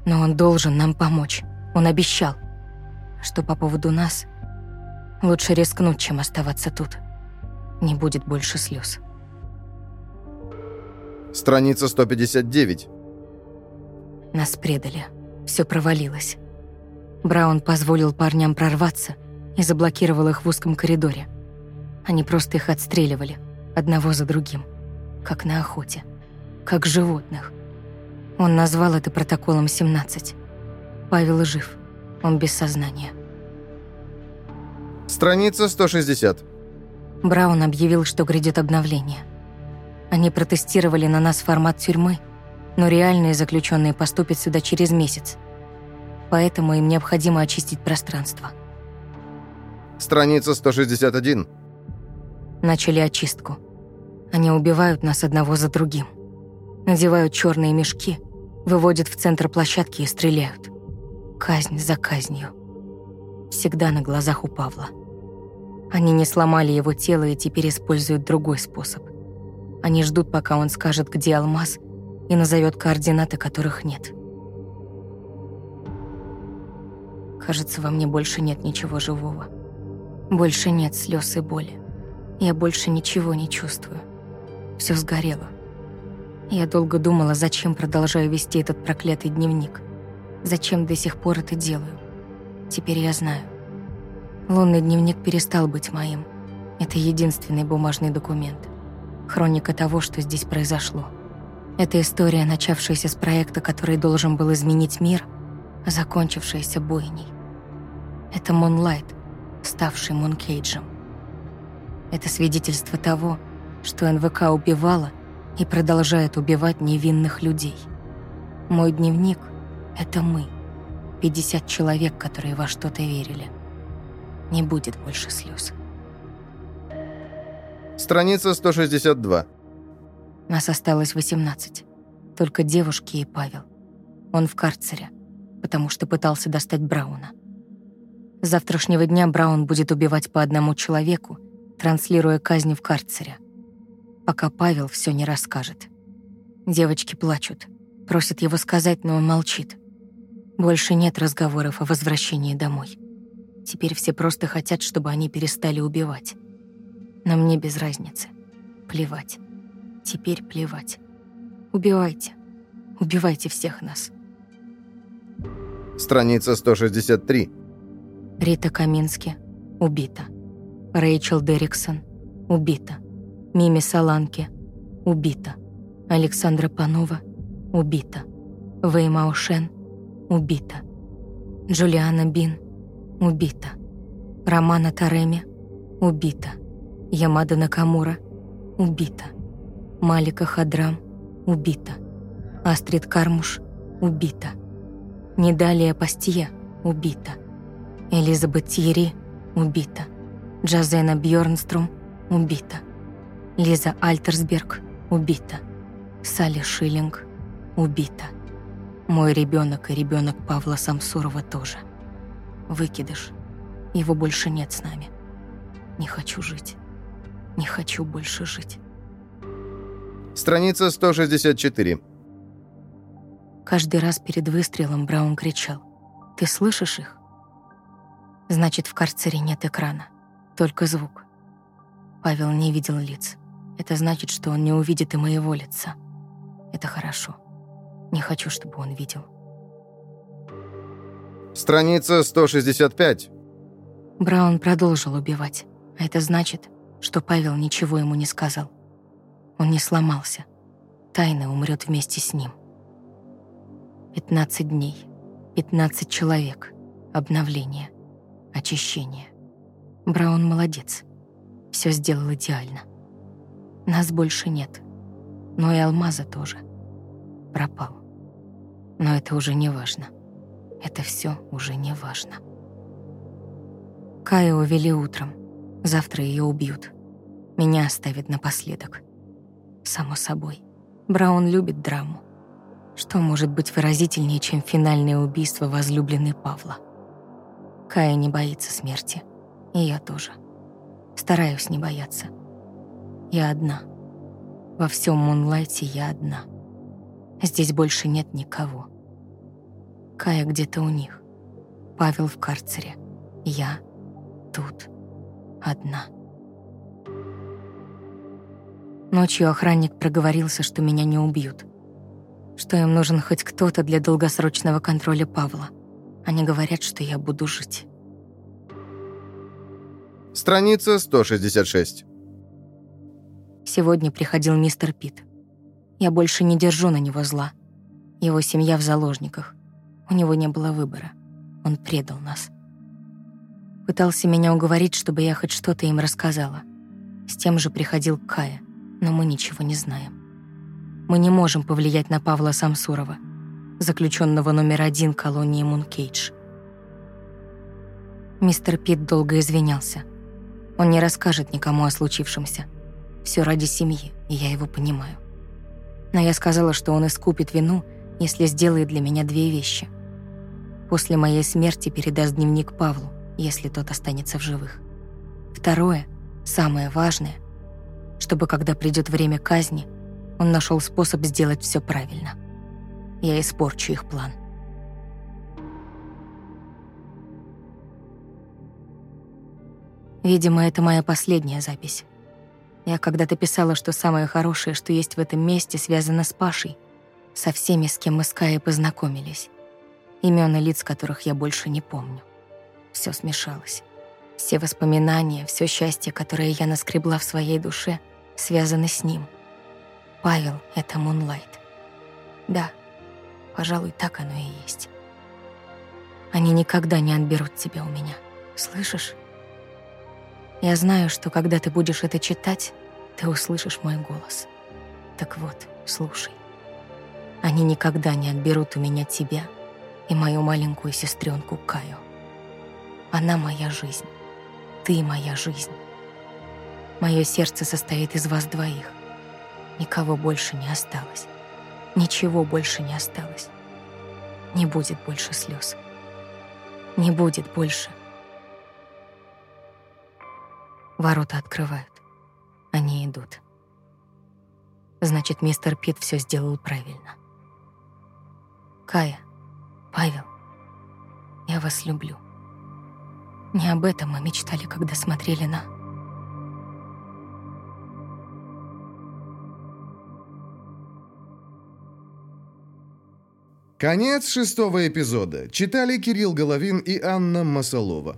Но он должен нам помочь. Он обещал. Что по поводу нас, лучше рискнуть, чем оставаться тут. Не будет больше слез. Страница 159. Нас предали. Все провалилось. Браун позволил парням прорваться и заблокировал их в узком коридоре. Они просто их отстреливали, одного за другим, как на охоте, как животных. Он назвал это протоколом 17. Павел жив, он без сознания. Страница 160. Браун объявил, что грядет обновление. Они протестировали на нас формат тюрьмы, но реальные заключенные поступят сюда через месяц. Поэтому им необходимо очистить пространство. Страница 161. Начали очистку. Они убивают нас одного за другим. Надевают черные мешки, выводят в центр площадки и стреляют. Казнь за казнью. Всегда на глазах у Павла. Они не сломали его тело и теперь используют другой способ. Они ждут, пока он скажет, где алмаз, и назовет координаты, которых нет. Кажется, во мне больше нет ничего живого. Больше нет слез и боли. Я больше ничего не чувствую. Все сгорело. Я долго думала, зачем продолжаю вести этот проклятый дневник. Зачем до сих пор это делаю. Теперь я знаю. Лунный дневник перестал быть моим. Это единственный бумажный документ. Хроника того, что здесь произошло. Это история, начавшаяся с проекта, который должен был изменить мир, закончившаяся бойней. Это Мунлайт, ставший Мункейджем. Это свидетельство того, что НВК убивала и продолжает убивать невинных людей. Мой дневник — это мы, 50 человек, которые во что-то верили. Не будет больше слез. Страница 162. Нас осталось 18. Только девушки и Павел. Он в карцере, потому что пытался достать Брауна. С завтрашнего дня Браун будет убивать по одному человеку, транслируя казни в карцере, пока Павел все не расскажет. Девочки плачут, просят его сказать, но он молчит. Больше нет разговоров о возвращении домой. Теперь все просто хотят, чтобы они перестали убивать. Но мне без разницы. Плевать. Теперь плевать. Убивайте. Убивайте всех нас. Страница 163. Рита Камински. Убита. Рэйчел Дерриксон. Убита. Мими Саланки. Убита. Александра Панова. Убита. Вэймао Шен. Убита. Джулиана Бин. Убита. Романа Тареми. Убита. Ямада Накамура. Убита. Малика Хадрам. Убита. Астрид Кармуш. Убита. Недалия Пастия. Убита. Элизабет Тьерри. Убита. Джазена Бьорнструм. Убита. Лиза Альтерсберг. Убита. Салли Шиллинг. Убита. Мой ребенок и ребенок Павла Самсурова тоже. Выкидыш. Его больше нет с нами. Не хочу жить. Не хочу больше жить. Страница 164. Каждый раз перед выстрелом Браун кричал. «Ты слышишь их?» Значит, в карцере нет экрана. Только звук. Павел не видел лиц. Это значит, что он не увидит и моего лица. Это хорошо. Не хочу, чтобы он видел. Страница 165. Браун продолжил убивать. А это значит, что Павел ничего ему не сказал. Он не сломался. Тайна умрет вместе с ним. 15 дней. 15 человек. Обновление. Очищение. Браун молодец. Все сделал идеально. Нас больше нет. Но и алмаза тоже. Пропал. Но это уже не важно. Это все уже не важно. Каю увели утром. Завтра ее убьют. Меня оставят напоследок. Само собой. Браун любит драму. Что может быть выразительнее, чем финальное убийство возлюбленной Павла? Кая не боится смерти. И я тоже. Стараюсь не бояться. Я одна. Во всем Мунлайте я одна. Здесь больше нет никого. Кая где-то у них. Павел в карцере. Я тут одна. Ночью охранник проговорился, что меня не убьют. Что им нужен хоть кто-то для долгосрочного контроля Павла. Они говорят, что я буду жить. Страница 166. Сегодня приходил мистер Пит. Я больше не держу на него зла. Его семья в заложниках. У него не было выбора. Он предал нас. Пытался меня уговорить, чтобы я хоть что-то им рассказала. С тем же приходил Кая, но мы ничего не знаем. Мы не можем повлиять на Павла Самсурова, заключенного номер один колонии Мункейдж. Мистер Пит долго извинялся. Он не расскажет никому о случившемся. Все ради семьи, и я его понимаю. Но я сказала, что он искупит вину, если сделает для меня две вещи. После моей смерти передаст дневник Павлу, если тот останется в живых. Второе, самое важное, чтобы когда придет время казни, он нашел способ сделать все правильно. Я испорчу их план. Видимо, это моя последняя запись. Я когда-то писала, что самое хорошее, что есть в этом месте, связано с Пашей, со всеми, с кем мы с Каей познакомились. Имен и лиц, которых я больше не помню. Все смешалось. Все воспоминания, все счастье, которое я наскребла в своей душе, связаны с ним. Павел — это Мунлайт. Да, пожалуй, так оно и есть. Они никогда не отберут тебя у меня. Слышишь? Я знаю, что когда ты будешь это читать, ты услышишь мой голос. Так вот, слушай. Они никогда не отберут у меня тебя и мою маленькую сестренку Каю. Она моя жизнь. Ты моя жизнь. Мое сердце состоит из вас двоих. Никого больше не осталось. Ничего больше не осталось. Не будет больше слез. Не будет больше. Ворота открывают. Они идут. Значит, мистер Пит все сделал правильно. Кая, Павел, я вас люблю. Не об этом мы мечтали, когда смотрели на... Конец шестого эпизода. Читали Кирилл Головин и Анна Масолова.